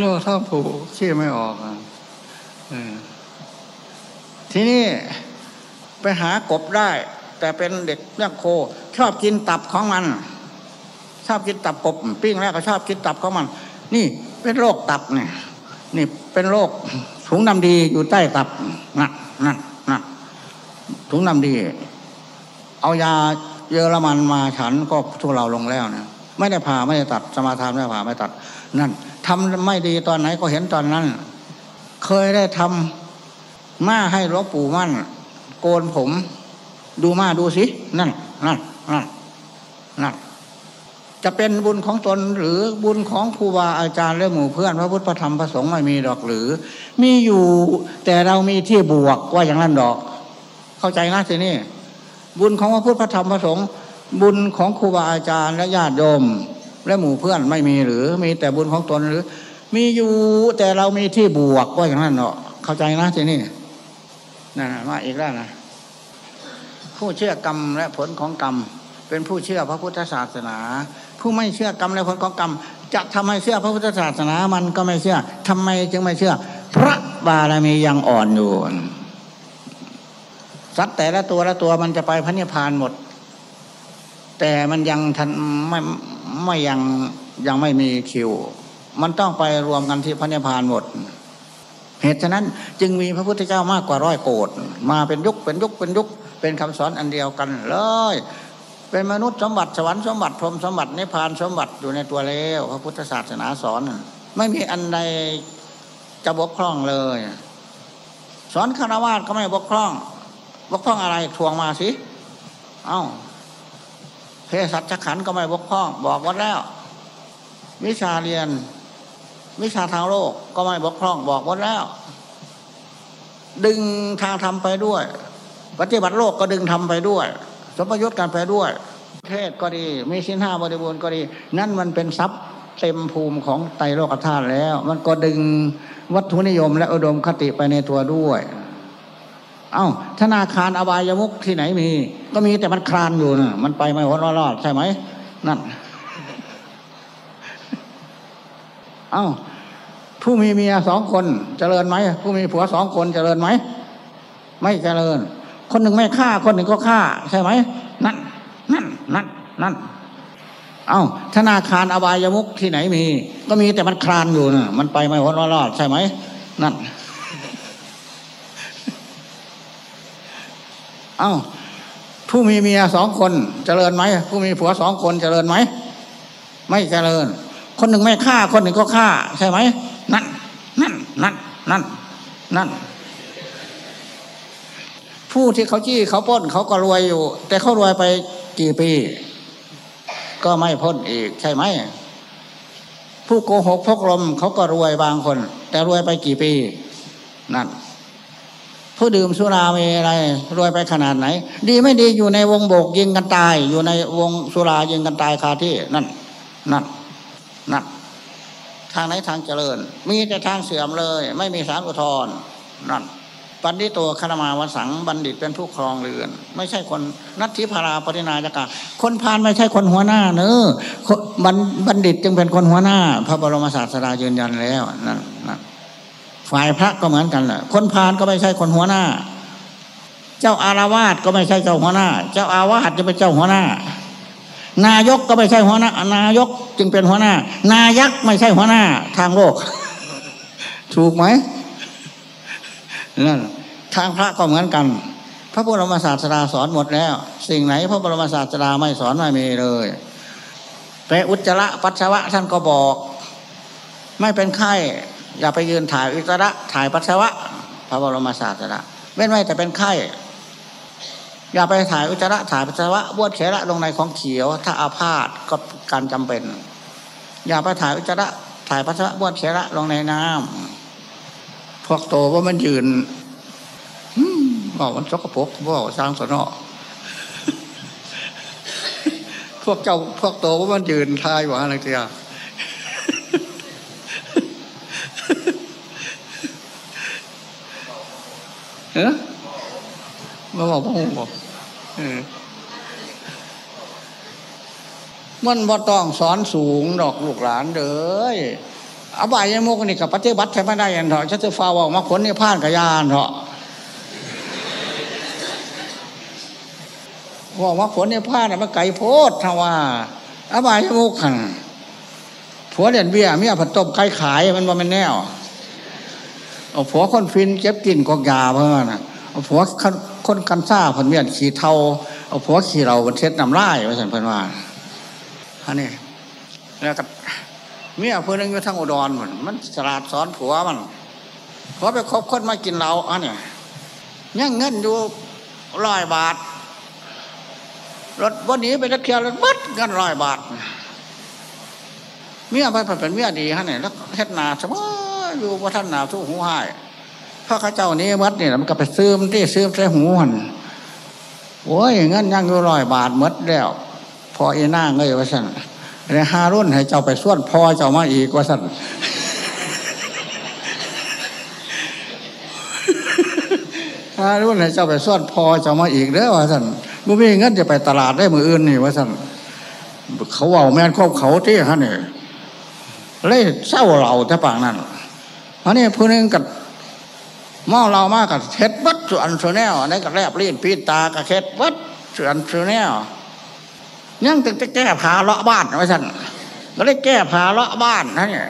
A: โรคท้องผูกขี้ไม่ออกอะทีนี้ไปหากบได้ แต่เป็นเด็กเลี้ยงโค ชอบกินตับของมัน ชอบกินตับกบปิ้งแล้วก็ชอบกินตับของมัน นี่เป็นโรคตับเนี่ยนี่เป็นโรคถุงน้ำดีอยู่ใต้ตับนั่นนั่นนั่นถุงน้ำดี เอายาเยอรมันมาฉันก็ทุเราลงแล้วเนะไม่ได้ผ่าไม่ได้ตัดสมาทานไม่ผ่าไม่ตัด นั่นทำไม่ดีตอนไหนก็เห็นตอนนั้น เคยได้ทำมาให้หลวงปู่มั่น โกนผม ดูมาดูสินั่นนั่นนั่นนั่น จะเป็นบุญของตนหรือบุญของครูบาอาจารย์และหมู่เพื่อนพระพุทธธรรมพระสงฆ์ไม่มีดอกหรือ มีอยู่แต่เรามีที่บวกว่าอย่างนั้นดอก เข้าใจนะทีนี้บุญของพระพุทธธรรมพระสงฆ์บุญของครูบาอาจารย์และญาติโยมและหมู่เพื่อนไม่มีหรือ มีแต่บุญของตนหรือ มีอยู่แต่เรามีที่บวกว่าอย่างนั้นเนาะเข้าใจนะทีนี้นั่นน่ะมาอีกแล้วนะผู้เชื่อกรรมและผลของกรรมเป็นผู้เชื่อพระพุทธศาสนา ผู้ไม่เชื่อกรรมและผลของกรรม จะทำให้เชื่อพระพุทธศาสนามันก็ไม่เชื่อทำไมจึงไม่เชื่อ พระบารมียังอ่อนอยู่สัตว์แต่ละตัวละตัวมันจะไปพระนิพพานหมด แต่มันยังทันไม่ไม่ยังยังไม่มีคิว มันต้องไปรวมกันที่พระนิพพานหมด เหตุฉะนั้นจึงมีพระพุทธเจ้ามากกว่าร้อยโกดมาเป็นยุคเป็นยุคเป็นยุคเป็นคำสอนอันเดียวกันเลย เป็นมนุษย์สมบัติสวรรค์สมบัติพรหมสมบัตินิพพานสมบัติอยู่ในตัวแล้วพระพุทธศาสนาสอน ไม่มีอันใดจะบกพร่องเลย สอนคารวะก็ไม่บกพร่อง บกพร่องอะไรทวงมาสิ เอ้าเภสัชขันก็ไม่บกพร่อง บอกวัดแล้ว วิชาเรียน วิชาทางโลกก็ไม่บกพร่อง บอกวัดแล้ว ดึงทางธรรมไปด้วย ปฏิบัติโลกก็ดึงทำไปด้วย สมประยุทธ์กันไปด้วย เทศก็ดีมีสินห้าบริบูรณ์ก็ดี นั่นมันเป็นทรัพย์เต็มภูมิของไตรโลกธาตุแล้ว มันก็ดึงวัตถุนิยม และอุดมคติไปในตัวด้วย เอ้าธนาคารอบายมุกที่ไหนมี ก็มีแต่มันคลานอยู่นะมันไปไม่หนรอดใช่ไหมนั่น เอ้าผู้มีเมียสองคนเจริญไหมผู้มีผัวสองคนเจริญไหม ไม่เจริญ คนหนึ่งไม่ฆ่า คนหนึ่งก็ฆ่า ใช่ไหมนั่นนั่นนั่นนั่นเอ้าธนาคารอบายมุกที่ไหนมี ก็มีแต่มันคลานอยู่นะมันไปไม่หนรอดใช่ไหมนั่น เอ้าผู้มีเมียสองคนเจริญไหมผู้มีผัวสองคนเจริญไหมไม่เจริญ คนหนึ่งไม่ฆ่า คนหนึ่งก็ฆ่า ใช่ไหมนั่นนั่นนั่นนั่นนั่น ผู้ที่เขาจี้เขาป้นเขาก็รวยอยู่ แต่เขารวยไปกี่ปี ก็ไม่พ้นอีกใช่ไหม ผู้โกหกพกลมเขาก็รวยบางคน แต่รวยไปกี่ปี นั่น ผู้ดื่มสุราเมอะไรยรวยไปขนาดไหน ดีไม่ดีอยู่ในวงโบกยิงกันตาย อยู่ในวงสุรายิงกันตายคาที่นั่น นั่น นั่น ทางไหนทางเจริญ มีแต่ทางเสื่อมเลย ไม่มีสารอุทธรณ์นั่น ปันดิโตคณมาวสังบัณฑิตเป็นผู้ครองเรือน ไม่ใช่คนนัตถิพาราปรินาจกาคนพานไม่ใช่คนหัวหน้าเนอบัณบัณฑิตจึงเป็นคนหัวหน้า พระบรมศาสดายืนยันแล้วนั่นนั่นฝ่ายพระก็เหมือนกันแหละคนพานก็ไม่ใช่คนหัวหน้า เจ้าอารวาสก็ไม่ใช่เจ้าหัวหน้า เจ้าอาวาสจะเป็นเจ้าหัวหน้า นายกก็ไม่ใช่หัวหน้า นายกจึงเป็นหัวหน้า นายักษ์ไม่ใช่หัวหน้า ทางโลก ถูกไหม นั่นทางพระก็เหมือนกัน พระบรมศาสดาสอนหมดแล้ว สิ่งไหนพระบรมศาสดาไม่สอนไม่มีเลยแต่อุจจาระปัสสาวะท่านก็บอก ไม่เป็นไข้อย่าไปยืนถ่ายอุจจาระถ่ายปัสสาวะ พระบรมศาสดาเว้นไว้แต่เป็นไข้อย่าไปถ่ายอุจจาระถ่ายปัสสาวะบ้วนเขระลงในของเขียว ถ้าอาพาธก็การจำเป็น อย่าไปถ่ายอุจจาระถ่ายปัสสาวะบ้วนเขระลงในน้ำ พวกโตว่ามันยืนอืมบอกมันสกปรกบอกสร้างสนอพวกเจ้าพวกโตว่ามันยืนทายว่าอะไรเตียเออมาบอกพ่อบอกเออมันบ่ต้องสอนสูงดอกลูกหลานเด้อ อบายยมุกนี่กับปฏิบัติใช่ไม่ได้ยันเถอะฉันจะฟ้าบอกมาขนนี่พานกับยานเถอะว่าขนนี่พานน่ะมันไก่โพดทว่า อบายยมุกขันผัวเด่นเบี้ยเมียผัดต้มไก่ขายมันว่ามันแนวเอาผัวคนฟินเจ็บกินกอกยาเพื่อนนะเอาผัวคนกันซ่าผันเมียนขี่เทาเอาผัวขี่เราบนเช็ดน้ำลายไว้สันเพื่อนว่าอันนี้แล้วก็ เมียเพื่อนึงอยู่ทางอุดรมันมันสลาดสอนผัวมันผัวไปคบคนมากินเราอันนี้ยยังเงินอยู่ร้อยบาทรถวันนี้ไปตะเคียนรถบัดเงินร้อยบาทเมียไปเป็นเมียดีฮะเนี่ยแล้วเฮ็ดนาสมออยู่ว่าท่านนาทุกหูหายพระข้าเจ้านี้มัดเนี่ยมันก็ไปซื้อมที่ซื้อมใส่หูหันโอ้ยเงินยังอยู่ร้อยบาทมัดแล้ว พอเอหน้าเงยว่าสั่น ในฮารุ่นให้เจ้าไปส่วนพอเจ้ามาอีกว่าสั่นฮารุ่นให้เจ้าไปส่วนพอเจ้ามาอีกเด้อว่าสั่นบ่มีเงินจะไปตลาดได้มืออื่นนี่ว่าสั่นเขาเอาแม่นครอบเขาที่ฮะเนี่ยเลยเศร้าเราแต่ปางนั้นอันนี้ผู้นึงกับเมาเรามากกับเท็ดวัดส่วนส่วนแนวอันนี้ก็แลบลิ้นปีตากับเท็ดวัดส่วนส่วนแนว ยังตึงจะแก้ผาเลาะบ้านไว้สั่นก็เลยแก้ผาเลาะบ้านนั่นเนี่ย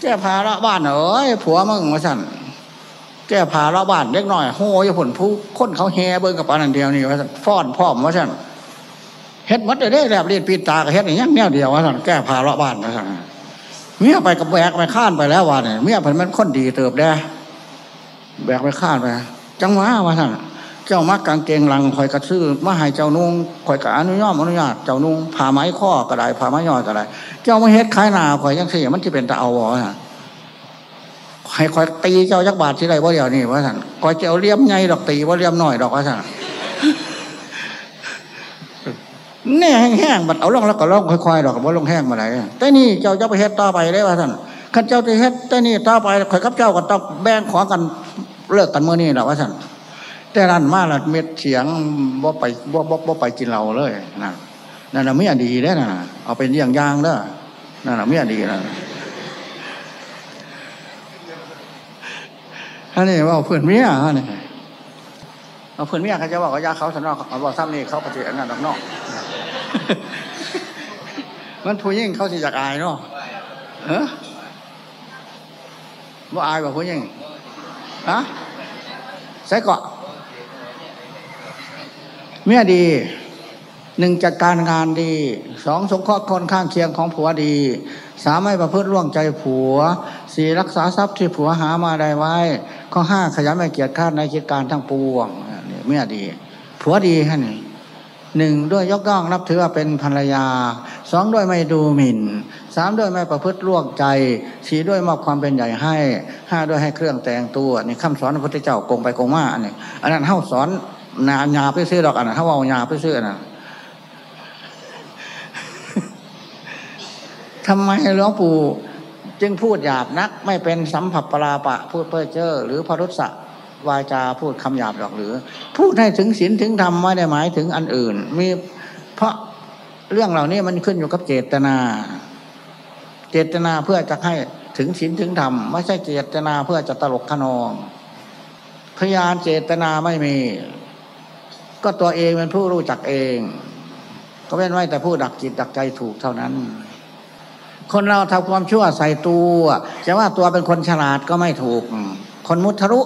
A: แก้ผาเลาะบ้านเอ้ยผัวมึงไว้สั่นแก้ผาเลาะบ้านเล็กน้อยโหยผลผู้คนเขาแห่เบิ้งกับปานนันเดียวนี่ไว้สั่นฟ้อนพร้อมไว้สั่นเฮ็ดมัดได้แลบเลิ้นปีตากับเฮ็ดอย่างแนวเดียวไว้สั่นแก้ผาเลาะบ้านไว้สั่นเมียไปกับแบกไปข้านไปแล้ววันเนี่ยเมียเป็นมันคนดีเติบได้แบกไปข้านไป จังหวะว่าท่น เจ้ามักกางเกงลังคอยกระซื้อมาให้เจ้านุ่งคอยกะอนุญาตอนุญาตเจ้านุ่งผ่าไม้ข้อกระได้ผ่าไม้ย่อยกระไดเจ้ามาเฮ็ดขายนาคอยยังเสียมันที่เป็นตะเอาวะให้คอยตีเจ้ายักบาทที่ไรว่าเดียวนี่ว่าท่านคอยเจ้าเลี้ยมไงดอกตีว่าเลี้ยมหน่อยดอกว่าท่านแน่แห้งๆบัดเอาล่องแล้วก็ล่องค่อยๆดอกว่าลงแห้งมาไหนแต่นี่เจ้าจะไปเฮ็ดต่อไปได้ว่าท่านข้าเจ้าจะเฮ็ดแต่นี่ต่อไปข่อยกับเจ้าก็ต้องแบ่งของกันเลิกกันเมื่อนี้แหละว่าท่าน แต่นั่นมาละเม็ดเสียงบ่ไปบ่บ่บ่ไปกินเราเลยนั่นนั่นน่ะเมียดีได้น่ะ เอาเป็นอย่างยางเด้อนั่นน่ะเมียดีนะอันนี้ว่าเพื่อนเมียอันนี้เอาเพื่อนเมียเขาจะบอกว่ายาเขาสนอกเอาบอกซ้ำนี่เขาปฏิอันนั้นนอกมันผู้ยิ่งเขาสิอยากอายเนาะเออว่าอายบอกผู้ยิ่งฮะใส่เกาะ เมียดีหนึ่งจัดการงานดีสองสงเคราะห์คนข้างเคียงของผัวดีสามไม่ประพฤติล่วงใจผัวสี่รักษาทรัพย์ที่ผัวหามาได้ไว้ ข้อห้าขยันไม่เกียจคร้านในกิจการทั้งปวงเนี่ยเมียดี ผัวดีฮะนี่หนึ่งด้วยยกย่องนับถือว่าเป็นภรรยาสองด้วยไม่ดูหมิ่นสามด้วยไม่ประพฤติล่วงใจสี่ด้วยมอบความเป็นใหญ่ให้ห้าด้วยให้เครื่องแต่งตัวนี่คำสอนพระพุทธเจ้ากงไปกงมาอันนี้อันนั้นเท่าสอน นาญาไปซื้อดอกอันนั้นเท่าเอาญาไปซื้ออันนั้นทำไมหลวงปู่จึงพูดหยาบนัก ไม่เป็นสัมผัสปราปะ พูดเพ้อเจ้อหรือพรุษะวาจาพูดคำหยาบหรอกหรือ พูดให้ถึงศีลถึงธรรมไม่ได้หมายถึงอันอื่น มีเพราะเรื่องเหล่านี้มันขึ้นอยู่กับเจตนา เจตนาเพื่อจะให้ถึงศีลถึงธรรมไม่ใช่เจตนาเพื่อจะตลกขนอง พยานเจตนาไม่มี ก็ตัวเองเป็นผู้รู้จักเอง ก็เป็นไว้แต่ผู้ดักจิตดักใจถูกเท่านั้น คนเราทำความชั่วใส่ตัวจะว่าตัวเป็นคนฉลาดก็ไม่ถูก คนมุทะรุ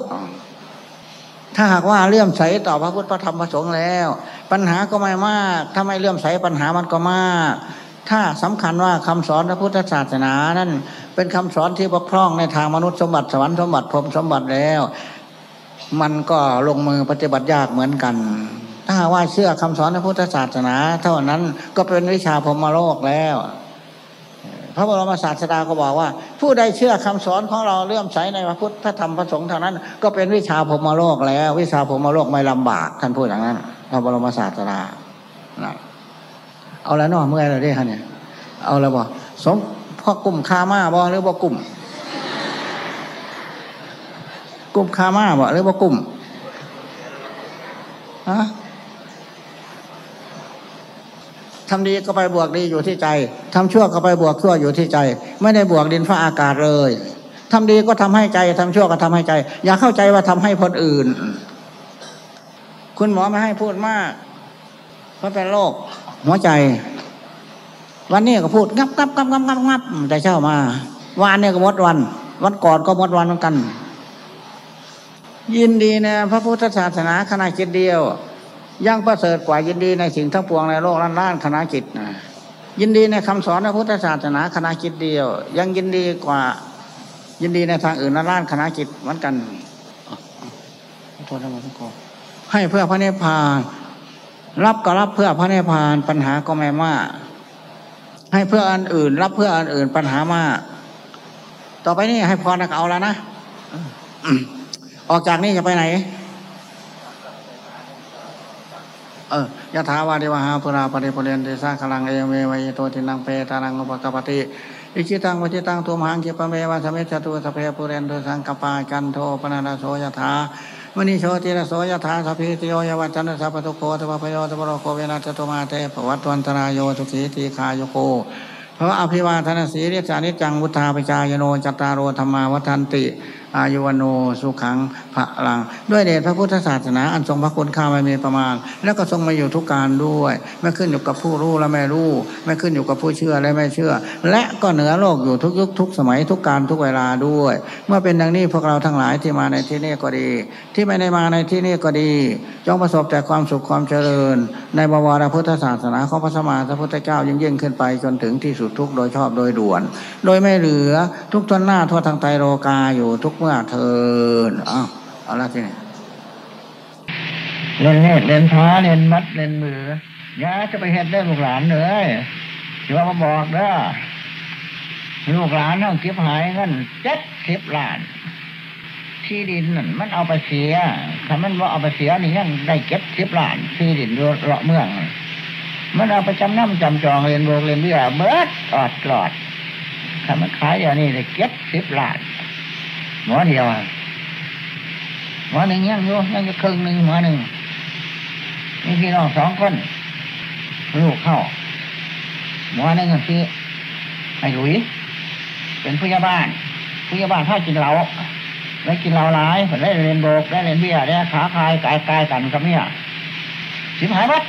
A: ถ้าหากว่าเลื่อมใสต่อพระพุทธพระธรรมพระสงฆ์แล้ว ปัญหาก็ไม่มาก ถ้าไม่เลื่อมใสปัญหามันก็มาก ถ้าสำคัญว่าคำสอนพระพุทธศาสนานั้น เป็นคำสอนที่บกพร่องในทางมนุษย์สมบัติสวรรค์สมบัติพรมสมบัติแล้ว มันก็ลงมือปฏิบัติยากเหมือนกัน ถ้าว่าเชื่อคำสอนพระพุทธศาสนา เท่านั้นก็เป็นวิชาพรมโลกแล้ว พระบรมศาสดาก็บอกว่า ผู้ใดเชื่อคำสอนของเราเลื่อมใสในพระพุทธธรรมพระสงฆ์เท่านั้น ก็เป็นวิชาพรมโลกแล้ว วิชาพรมโลกไม่ลำบากท่านพูดอย่างนั้น พระบรมศาสดาเอาแล้วนอเมื่อไรเราได้ฮะเนี่ยเอาแล้วบ่สมพ่อกลุ่มคามาบ่หรือบ่กลุ่มกลุ่มคามาบ่หรือบ่กลุ่มฮะ ทำดีก็ไปบวกดีอยู่ที่ใจทำชั่วก็ไปบวกชั่วอยู่ที่ใจ ไม่ได้บวกดินฟ้าอากาศเลยทำดีก็ทำให้ใจทำชั่วก็ทำให้ใจ อย่าเข้าใจว่าทำให้คนอื่น คุณหมอไม่ให้พูดมาก เพราะเป็นโรคหัวใจ วันนี้ก็พูดงับงับงับงับงับงับแต่เช้ามาวานนี่ยก็มดวัน วันก่อนก็มดวันเหมือนกัน ยินดีนะ พระพุทธศาสนาขณะจิตเดียว ยังประเสริฐกว่ายินดีในสิ่งทั้งปวงในโลกล้านล้านคณะจิตนะยินดีในคำสอนพระพุทธศาสนาคณะจิตเดียว ยังยินดีกว่ายินดีในทางอื่นล้านล้านคณะจิตเหมือนกันโทษนะมันก็ให้เพื่อพระเนพานรับก็รับเพื่อพระเนพานปัญหาก็ไม่มากให้เพื่ออันอื่น รับเพื่ออันอื่นปัญหามาก ต่อไปนี่ให้พรนักเอาแล้วนะออกจากนี่จะไปไหน เออยะถาวาริวหาปุราปริปุเรนติสาคลังเอเมวัยโตทินังเปตานังอุปกปติอิชิตังวจิตังตุมหังกิปเมวะสมิจตุสเพปุเรนตุสังกปาจันโทปนาราโสยะถามณีโชติระโสยะถาสพิติโยยวัจจันสัพพทุโคตปะพโยตปะโรโคเวนัสตุมาเตปวัตวันตรายโยทุขีตีคายโยโกพระอภิวาทนาสีเรียสานิจังวุธาปิจายโนจัตตารโอธรรมาวัฏันติ อายุวโนสุขังพระลัง ด้วยเดชพระพุทธศาสนาอันทรงพระคุณข้าไม่มีประมาณ แล้วก็ทรงมาอยู่ทุกการด้วย ไม่ขึ้นอยู่กับผู้รู้และไม่รู้ ไม่ขึ้นอยู่กับผู้เชื่อและไม่เชื่อ และก็เหนือโลกอยู่ทุกยุคทุกสมัยทุกการทุกเวลาด้วย เมื่อเป็นดังนี้พวกเราทั้งหลายที่มาในที่นี้ก็ดี ที่ไม่ได้มาในที่นี้ก็ดี จงประสบแต่ความสุขความเจริญ ในบวรพุทธศาสนาของพระสมมาสัพพุทธเจ้ายิ่งยิ่งขึ้นไปจนถึงที่สุดทุกโดยชอบโดยด่วน โดยไม่เหลือทุกทนหน้าทั่วทางไตรโลกาอยู่ทุกเมื่อเทินอ้าวเอาละที่นี้เล่นเล่นเล่นท้าเล่นมัดเล่นมือย่าจะไปเฮ็ดได้ลูกหลานเลยถือว่ามาบอกเด้อลูกหลานต้องเก็บหายเงินเจ็ดสิบล้าน ที่ดินนั่นมันเอาไปเสียถ้ามันว่าเอาไปเสียนี่ยังได้เก็บสิบล้าน ที่ดินเลาะเมือง มันเอาไปจำนำจำจองเรียนโบกเรียนวิทยาเบิดอดกลอดถ้ามันขายอย่างนี้ได้เก็บสิบล้าน หมอเดียวหมอหนึ่งยังอยู่ยังจะครึ่งหนึ่งหมอหนึ่งมีพี่น้องสองคนลูกเข้าหมอหนึ่งที่ไอ้หลุย เป็นผู้ยาบ้านผู้ยาบ้านถ้ากินเหล้าแล้กินเหล้าหลายผได้เรียนโบกได้เรียนเบี้ยได้ขาคายกายกายกันกับเนี่ยสิบหายบัด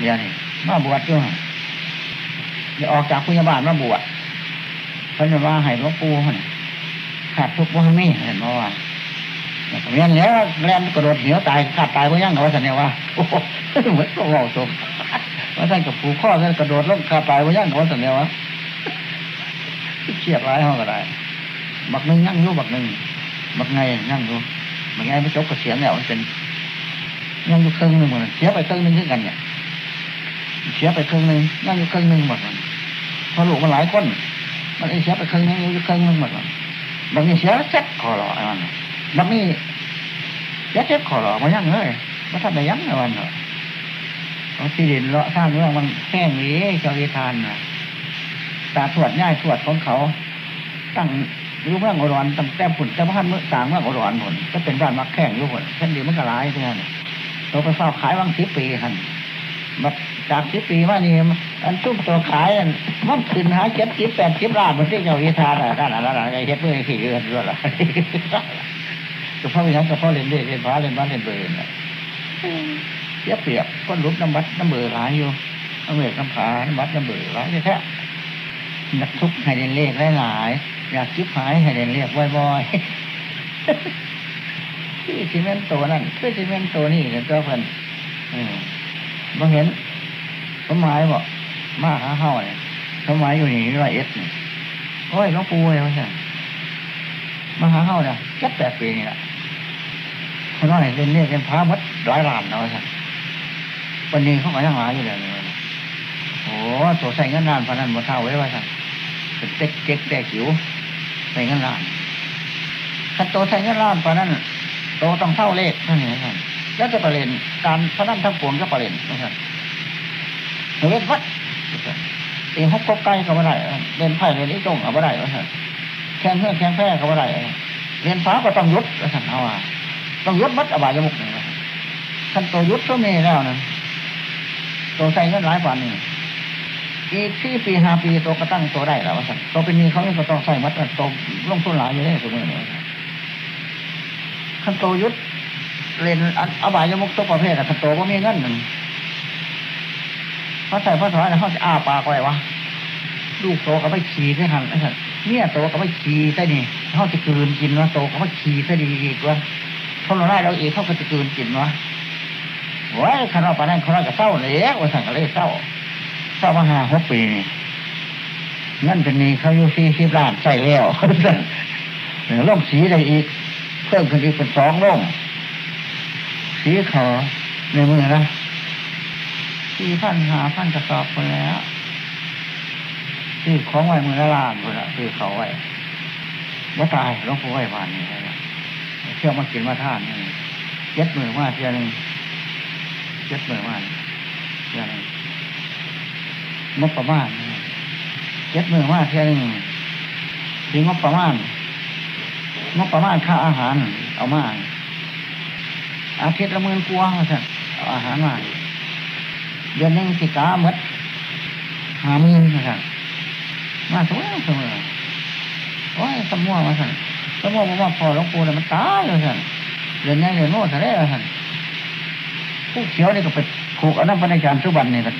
A: เดี๋ยวนี้มาบวชอยู่เดี๋ยวออกจากผู้ยาบ้านมาบวชเพิ่นว่าให้หลวงปู่เนี่ย ขาดทุกข์ว่าไม่เห็นว่าเรียนแล้วแรงกระโดดเหนียวตายขาดตายเพราะยังว่าสันเนี่ยว่าโอ้เหมือนกับเราสมว่าท่านกับผูกข้อท่านกระโดดลงขาดตายเพราะยังว่าสันเนี่ยว่าเฉียบร้ายห้องก็ได้บักหนึ่งนั่งยู่บักหนึ่งบักไงนั่งยู่บักไงไม่จบกับเสียงแล้วมันเป็นนั่งยู่ครึ่งหนึ่งหมดเสียไปครึ่งหนึ่งขึ้นกันเนี่ยเสียไปครึ่งหนึ่งนั่งยู่ครึ่งหนึ่งหมดมันพอลูกมันหลายคนมันเสียไปครึ่งหนึ่งอยู่ครึ่งหนึ่งหมดมัน บางทีเสียเซ็ตคอหล่อมันบางทีเสียเซ็ตคอหล่อมายังเลยมาทำได้ยังไงวันเหรอที่ดินเลาะสร้างเรื่องมันแห้งนี้เจ้าวิทานนะตาถวดง่ายถวดของเขา ตั้งรู้เมื่องอุดรตั้งแต่ผุนแต่พันเมื่อสางเมื่องอุดรผลก็เป็นบ้านมักแข่งอยู่ผลเช่นเดียวมันก็ร้ายที่นั่นตัวไปเฝ้าขายวังสิบปีหันแบ บจากสิบปีมานี่อันตุ้มตัวขายมันขึ้นหาเจ็ดสิบแปดสิบล้านมันที่เจ้าวิทานอะด้านอะไรอะไรเฮ็ดเมื่อขี่เรือนด้วยล่ะก็เพราะอย่างนั้นก็เพราะเล่นเล่นเล่นฟ้าเล่นบ้านเล่นเบอร์น่ะเสียเปรียบก้นลุกน้ำบัดน้ำเบอร์หลายอยู่น้ำเบอร์น้ำผาน้ำบัดน้ำเบอร์หลายแท้นักทุกให้เล่นเลขหลายอยากคิดหายให้เล่นเลขบ่อยๆที่ซีเมนต์ตัวนั่นคือซีเมนต์ตัวนี่ก็เพิ่นมาเห็น สมัยบอกมาหาเฮาเนี่ยสมัยอยู่นี่ร้อยเอ็ดนี่โอ้ยน้องปูเลยว่าใช่มาหาเฮาเนี่ยแค่แปดปีนี่แหละคนน้อยเล่นเลขเล่นพามัดหลายล้านเนาะใช่วันนี้เขาก็ยังหาอยู่เลยโอ้ตัวใส่เงินลานพนันหมดเท่าไว้ว่าสั่เป็นเต็กเจ๊กแต่ขิวใส่เงินล้านคันโตใส่เงินล้านพนันโตต้องเท่าเลขเท่านี้ครับแล้วจะประเด็นการพนันทั้งปวงก็ประเด็นนะครับ เวทวัดเองฮกกไก่ก็ไม่ได้เล่นไพ่เล่นนี้จงเอาไม่ได้ว่าแข่งเพื่อนแข่งแพ้ก็ไม่ได้เรียนฟ้าก็ต้องยุดว่าสันเอาว่าต้องยุดมัดอบายมุกนี่ขั้นตัวยุดก็มีแล้วนะตัวใส่เงินหลายฝันนี่อีกสี่ปีห้าปีตัวก็ตั้งตัวได้แล้วว่าสันตัวเป็นมีเขาก็ต้องใส่มัดตัวลงทุนหลายอยู่ได้ตัวนี้ขั้นตัวยุดเรียนอบายมุกตัวประเภทขั้นตัวก็มีเงินหนึ่ง พระใส่พระถอยแล้วเขาจะอ้าปากไว้วะลูกโตก็ไม่ขี่ได้ทันไอ้สัตว์เนี่ยโตก็ไม่ขี่ได้นี่เขาจะกืนกินวะโตก็ไม่ขี่ได้ดีอีกวะเขาเราได้เราเองเขาก็จะกืนกินวะว้ายขนาดปานนั้นเขาก็เศร้าเล็กว่าสั่งก็เลยเศร้าเศร้ามาหาหกปีนี่นั่นเป็นนี่เขาอยู่สี่สิบล้านใส่แล้วเหลือล่องสีได้อีก เพิ่มขึ้นอีกเป็นสองล่องสีขอในมือนะ สี่พันหาพันกระสอบคนแล้วซื้อของไว้มือละล้านคนละซื้อเขาไว้ว่าตายหลวงปู่ไว้วานนี่นะเที่ยวมากินมาท่านนี่เจ็ดหมื่นมาเที่ยวหนึ่งเจ็ดหมื่นมาเที่ยวหนึ่งงบประมาณเจ็ดหมื่นมาเที่ยวหนึ่งถึงงบประมาณงบประมาณค่าอาหารเอามาอาทิตย์ละหมื่นกว่าใช่อาหารมา เดือนนึ่งสิกาเมดหามื่นนะครับมาสวยเสมอโอ้ยสมอมาสั่นสมอมาว่าพอหลวงปู่เนี่ยมันตายเลยสั่นเดือนยังเดือนโน่ทะเลเลยสั่นผู้เขียวนี่ก็ไปผูกอนันต์ปณิจารสุบันนี่กัน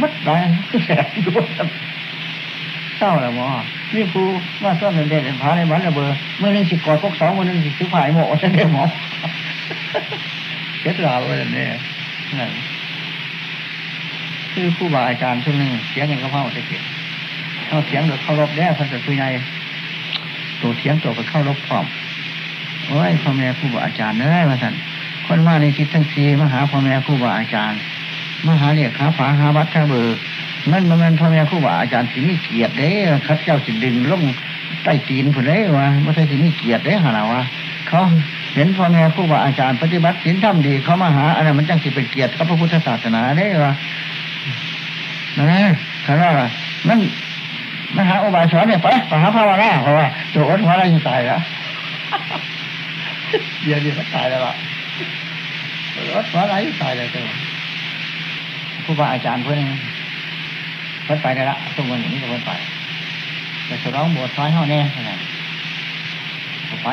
A: มัดไรแสบดูเศร้าแล้วหมอนี่ครูว่าส้นเด่นผาในวันระเบอร์เมื่อนึงสิกอดพวกสองมื่อนึงสิซื้อผายหมอจะได้หมอเจ็ดลาวเลยเนี่ยนั่น คือผู้บาอาจารย์ชุดหนึ่งเสียงเงินก็เผาตะเกียบเข้าเสียงโดยเข้ารบแล้วพันธุ์ผู้ใหญ่ตัวเสียงตัวก็เข้ารบพร้อมโอ้ยพ่อแม่ครูบาอาจารย์เน้อมาสั่นคนมาในทิศทั้งสีมาหาพ่อแม่ครูบาอาจารย์มาหาเรียกขาฝาหาบัตรเบิกนั่นมันพ่อแม่ครูบาอาจารย์สิมีเกียรติเด้ข้าเจ้าสิดึงลงใต้ตีนผุนได้วะไม่ใช่สิมีเกียรติเด้หาว่าเขาเห็นพ่อแม่ครูบาอาจารย์ปฏิบัติศีลธรรมดี เขามาหาอันนั้นมันจังสิเป็นเกียรติกับพระพุทธศาสนาได้วะ นะคำว่ามันมหาอุบายสอนเนี่ยไปไปหาภาวนาเพราะว่าโจทย์หัวอะไรจะตายแล้วเดี๋ยวเดี๋ยวตายแล้วล่ะรถหัวอะไรตายแล้วเจ้าครูบาอาจารย์เพื่อนเพื่อนไปได้ละทุกวันนี้ก็เพื่อนไปแต่สุร้องบวชท้ายห้าแน่ขนาดไป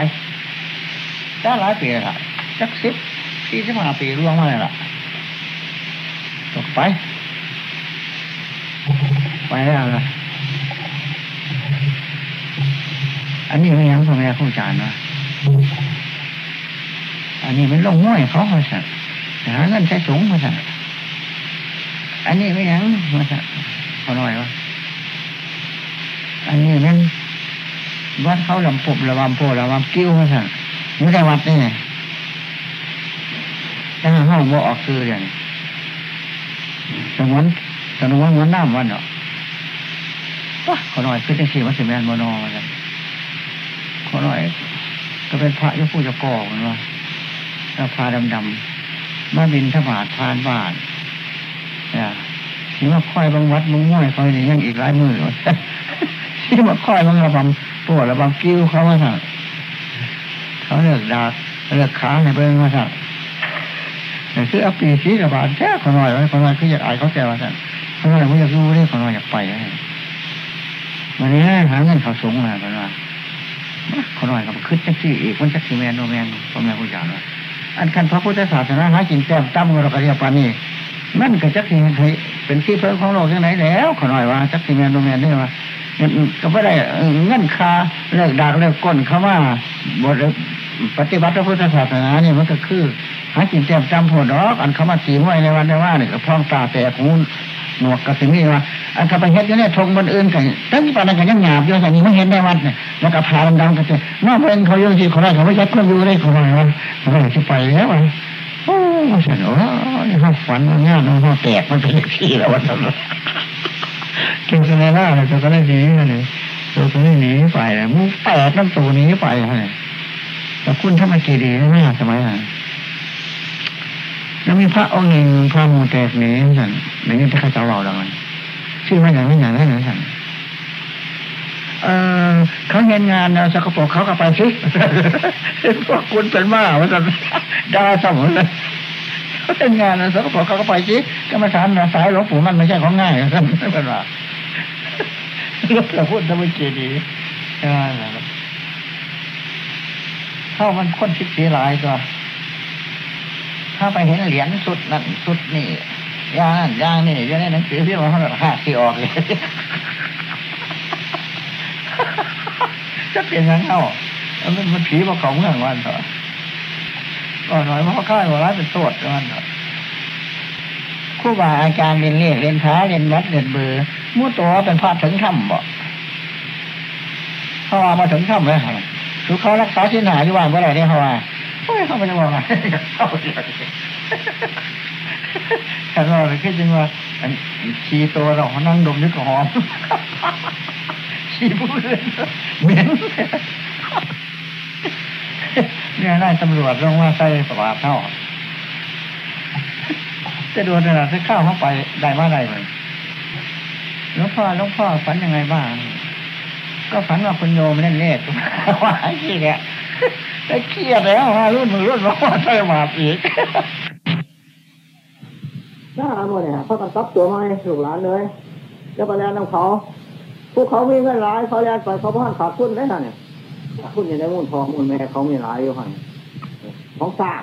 A: ได้หลายปีแล้วจักสิบสี่สิบห้าปีร่วงมาเลยล่ะตกไป ไปแล้วล่ะอันนี้ไม่ยังพ่อแม่ครูอาจารย์วะอันนี้มันลงง่วยเขาเขาสั่งหาเงินใช้สูงเขาสั่งอันนี้ไม่ยังมาสั่งพอหน่อยวะอันนี้มันวัดเขาลำปุบระวำโพระวำกิ้วเขาสั่งไม่ได้วัดนี่ไงแต่ห้องบ่ออกคืออย่างสมวน สมวนวันน้ำวันเนาะปะขอหน่อยคือจังสี่วัดสิแมนโมโนมาสั่งขอหน่อย ก็เป็นพระยกผู้จะก่อมันว่าแล้วพาดำๆมาบินทบาทพานบาทเนี่ยนี่มาค่อยบางวัดมึงง่อยคอยนี่ยังอีกหลายมือที่มาค่อยบางระบำปวดระบำกิ้วเขาว่าสั่งเขาเลือกดาเลือกขาในเบื้องว่าสั่งแต่คือเอาปีสีระบาดแท้ขอหน่อยไว้ขอหน่อยคืออยากอายเขาแก่ว่าสั่ง ขอหน่อยไม่อยากรู้เลยขอหน่อยอยากไปวันนี้หาเงินเขาสูงมาเป็นว่าขอหน่อยกับขึ้นจักซี่อีกมันจักซี่แมนโนแมนพ่อแม่ผู้ใหญ่อันคันพระพุทธศาสนาหากินแต้มตั้มเราก็เรียกปานี่นั่นก็จักซี่เป็นที่เพิ่งของโลกยังไงแล้วขอหน่อยว่าจักซี่แมนโนแมนได้ว่าก็ไม่ได้เงินคาเลิกดากเลิกก้นเขาว่าบทปฏิบัติพระพุทธศาสนาเนี่ยมันก็คือหากินแต้มจำผลดอก อันเขามาตีมวยในวันในว่าเนี่ยก็พร้อมตาแตกหู หนวกกระสิมีว่าอันถ้าไปเฮ็ดอยู่เนี่ยทงบนอื่นกันตั้งปานนั้นก็ยังหยาบอยู่แต่นี้ไม่เห็นได้วัดเนี่ยแล้วก็พาดำๆกันเลยนอกเป็นเขายู่ที่เขาได้เขาไม่ยัดคนอยู่ได้เขาไม่ว่าเขาไม่ที่ไปแล้วอะโอ้ฉันโอ้ยเขาฝันมันงานมันเขาแตกมันเป็นที่แล้ววันนั้นเก่งสมัยหน้าเลยจะก็ได้หนีเลยตัวก็ได้หนีไปเลยมึงแตกน้ำตัวนี้ไปเลยแต่คุณถ้ามันกี่ดีไม่สมัยนั้น แล้วมีพระองค์หนึ่งพระมูแตกหนีสันในนี้ถ้าเขาจะเล่าดังนั้น
B: ชื่อว่าอย่างนี้อย่างนั้นอย่างนั้นเออเขาเห็นงานสกปรกเขาก็ไปสิพวกคุณเป็นบ้าว่าจะด่าสมุนเลยเขาเห็นงานสกปรกเขาก็ไปสิกรรมฐานสายหลวงปู่มันไม่ใช่ของง่ายท่านเป็นว่าเราพูดทำไมเกดีเข้ามันค้นคิดเสียหลายตัว ถ้าไปเห็นเหรียญสุดนั่นสุดนี่ย่างนั่นย่างนี่อยู่ในหนังสือที่มันหักที่ออกเลยจะเป็นยังเข้ามันมันผีมาของเมืองวันเถอะก่อนหน่อยมันก็ค่ายว่าร้ายเป็นโทษมันเถอะครูบาอาจารย์เรียนเรียนเรียนท้าเรียนวัดเรียนเบอร์มู่ตัวเป็นพระถึงถ้ำบ่เขาว่ามาถึงถ้ำเลยคือเขารักษาสินหาอยู่บ้านเมื่อไหร่เนี่ยเขาว่า โอ้ยเขาไม่ได้บอกอะไรเขาฉันว่าเลยคิดจริงว่าชีตัวเรานั่งดมนึกหอมชีพูดเลยเหม็นเนี่ยนายตำรวจลงว่าใส่ประวัติเท่าจะโดนขนาดที่ข้าวเข้าไปได้มาได้เลยหลวงพ่อหลวงพ่อฝันยังไงบ้าง ก็ฝันว่าคุณโยมเล่นเล่ว่าไอ้ขี้แก ได้เครียดแล้วฮะรุ่นมือรุ่นมาว่าใส่บาอีก
A: หน้าหมดเนี่ยเขากันซับตัวมาให้ลูกหลานเลย แล้วไปแล้วน้ำเขาพวกเขามีเงินหลายเขาแลนไปเขาบ้านขาดทุนได้ท่านเนี่ยขาดทุนอยู่ในมูลทองมูลแม่เขามีหลายอยู่หันของสร้าง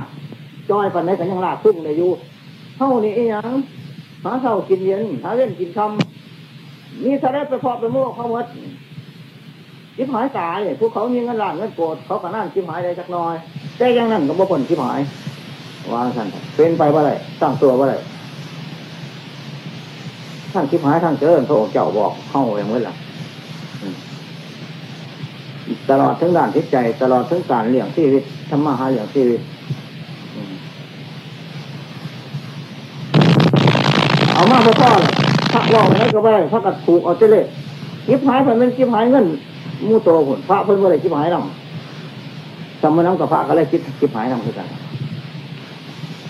A: จอยปันไหนกันยังลากขึ้นเลยอยู่เท่านี้องยังหาเท่ากินเย็นหาเล่นกินคำมีสะเด็ดไปพอไปมั่วเขาหมด ชิบหายตายพวกเขามีเงินล้านเงินโกรธเขาก็นั่นชิบหายได้จักน้อย แต่ยังนั่นก็บ่ผลชิบหายวางท่านเป็นไปว่าไรตั้งตัวว่าไรทั้งชิบหายทั้งเจริญพระองค์เจ้าบอกเข้าอย่างนี้ล่ะตลอดทั้งด้านทิศใจ ตลอดทั้งการเลี้ยงชีวิตธรรมะหาเลี้ยงชีวิตเอามาพอพ่อเลยพระว่อะไรก็ไปพระกัดถูกเอาเจเลยชิบหายเพิ่นเป็นชิบหายเงิน มู่โตผลพระเพิ่นว่าอะไรชิบหายนำสมณน้ำกับพระก็เลยคิดชิบหายนำคือกัน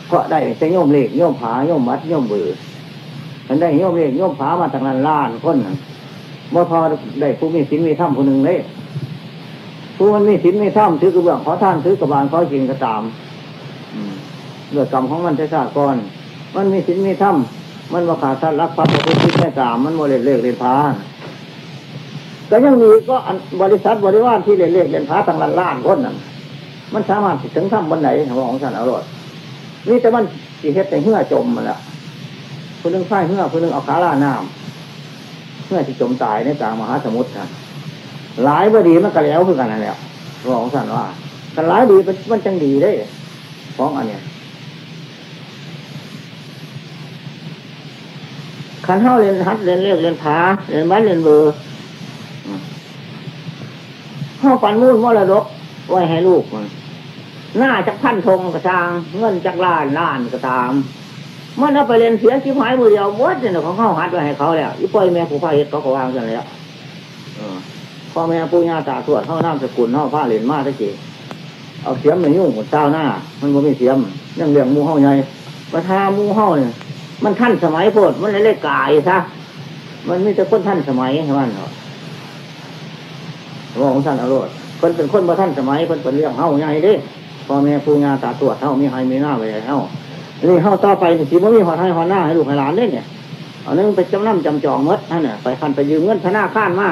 A: เพราะได้แต่โยมเล็กโยมผาโยมมัดโยมเบื่อฉันได้โยมเล็กโยมผามาตั้งนานล้านคนเมื่อพอได้ผู้มีศีลมีธรรมคนหนึ่งเลยผู้มันมีศีลมีธรรมถือกระเบื้องขอท่านถือกระบาลขอจริงก็ตามเรื่องกรรมของมันจะทราก่อนมันมีศีลมีธรรมมันว่าขาดสัตว์รักพระประพฤติแม่กามมันโมเลเลขเรียนพา ก็ยังมีก็บริษัทบริวารที่เรียนเลขเรียนพาตั้งล้านล้านคนนั่นมันสามารถถึงถ้ำบนไหนของท่านอรรถนี่แต่มันสีเฮ็ดแต่เหื่อจมมาแล้วคนนึงไฟเหื่อคนนึงเอาขาล่าน้ำเหื่อที่จมตายในกลางมหาสมุทรนะหลายบดีมันก็แล้วคือกันนั่นแหละของท่านว่ากันหลายดีมันจังดีได้ของอันเนี้ยขันเท่าเรียนฮัดเรียนเรียกเรียนผาเรียนมัดเรียนเบอร์ เข้าปันมูลมรดกไว้ให้ลูกมันหน้าจากพันธงกระทาง เงินจากล้านล้านกระตามมันเอาไปเรียนเสียชิบหายมือเดียวมดเนี่ยของเข้าหัดไว้ให้เขาแล้วอีปล่อยแม่ผู้พาเฮ็ดเขาก็วางกันแล้วพ่อแม่ปู่ย่าตาทวดเข้าน้ำสกุลเข้าผ้าเหรียญมาตะเกีเอาเสียมในยุ่งหมดเจ้าหน้า มันก็ไม่เสียมยังเลี้ยงมูเฮาใหญ่ประทามูเฮาเนี่ยมันท่านสมัยโพดมันเลยเล่กายซะมันมีแต่คนท่านสมัยใช่ไหมเนาะ ว่าของท่านอรรถคนเป็นคนมาท่านสมัยคนเป็นเรื่องเฮาใหญ่ด้พ่อแม่ปู่ย่าตาตรวจเฮามีให้มีหน้าไปเฮานี่เฮาต่อไปสิบ่มีหอดให้หอดหน้าให้ลูกให้หลานเด้เนี่ยอานึงไปจำนำจำจองมดนั่นน่ะไปคันไปยืมเงินธนาคารมา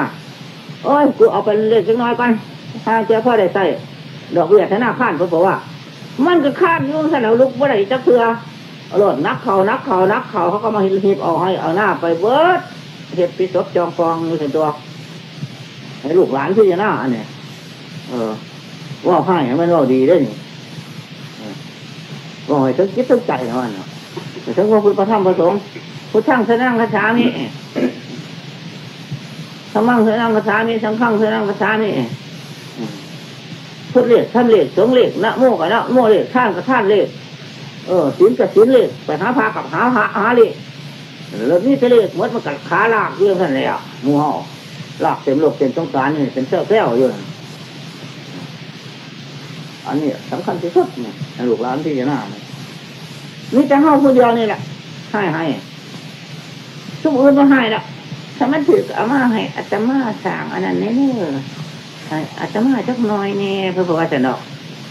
A: โอ้ยกูเอาไปเล็กจังน้อยกันถ้าเจ้าพ่อได้ใส่ดอกเบี้ยธนาคารเขาบอกว่า มันก็คาดยุ่งสนามลุกว่ได้จักเถื่อเอารถนักเขานักเขานักเขาเขาก็มาหีบเอาให้เอาหน้าไปเบิดเห็ดปีศพจองฟองอยู่ในตัว ให้ลูกหลานที่จะหน้าอันเนี้ยเออว่าให้ให้มันว่าดีได้นี่ว่าให้ทั้งคิดทั้งใจนะมันแต่ทั้งว่าพุทธธรรมประสงค์พุทธังเสนังคาถามิธรรมังเสนังคาถามิสังฆังเสนังคาถามิพุทธเลขท่านเลขสงเลขนะโมกับนะโมเลขท่านกับท่านเลขเออศีลกับศีลเลขไปหาพากับหาหาหาเลขแล้วนี่จะเลขมดมากัดขาลากเรื่องท่านเลยอะมูห่อ ลากเต็มโลกเต็มต้องการนี่เป็นเสื้อแก้วอยู่อันนี้สำคัญที่สุดเนี่ยลูกหลานที่จะหน้านี่จะห้าคนเดียวนี่แหละให้ให้ทุกอื่นก็ให้ละ
C: ถ้ามันถืออามาให้อาตมาสั่งอันนั้นแน่ๆให้อาตมาจักน้อยแน่เพื่อว่าจะเนาะ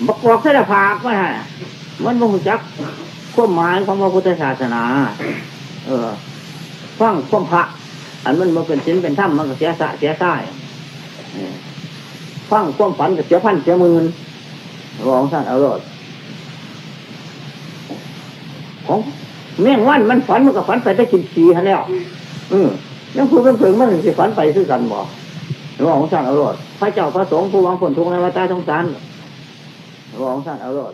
C: บักอกเสด็จพากว่าฮะมันบ่ฮู้จักความหมายของพระพุทธศาสนา เออฟังความพระ อันมันมาเป็นศีลเป็นธรรมมันก็เสียสะเสียส้ายเออฟังควมฝันก็เสียพันเสียหมื่นรองท่านเอาโลดของแม่งวันมันฝันมันก็ฝันไปได้กินขี้ฮะแล้วเออยังพูดเป็นเพิงมันสิฝันไปคือกันบ่รองท่านเอาโลดพระเจ้าพระสงฆ์ผู้วางผลทุกข์ในวัฏสงสารรองท่านเอาโลด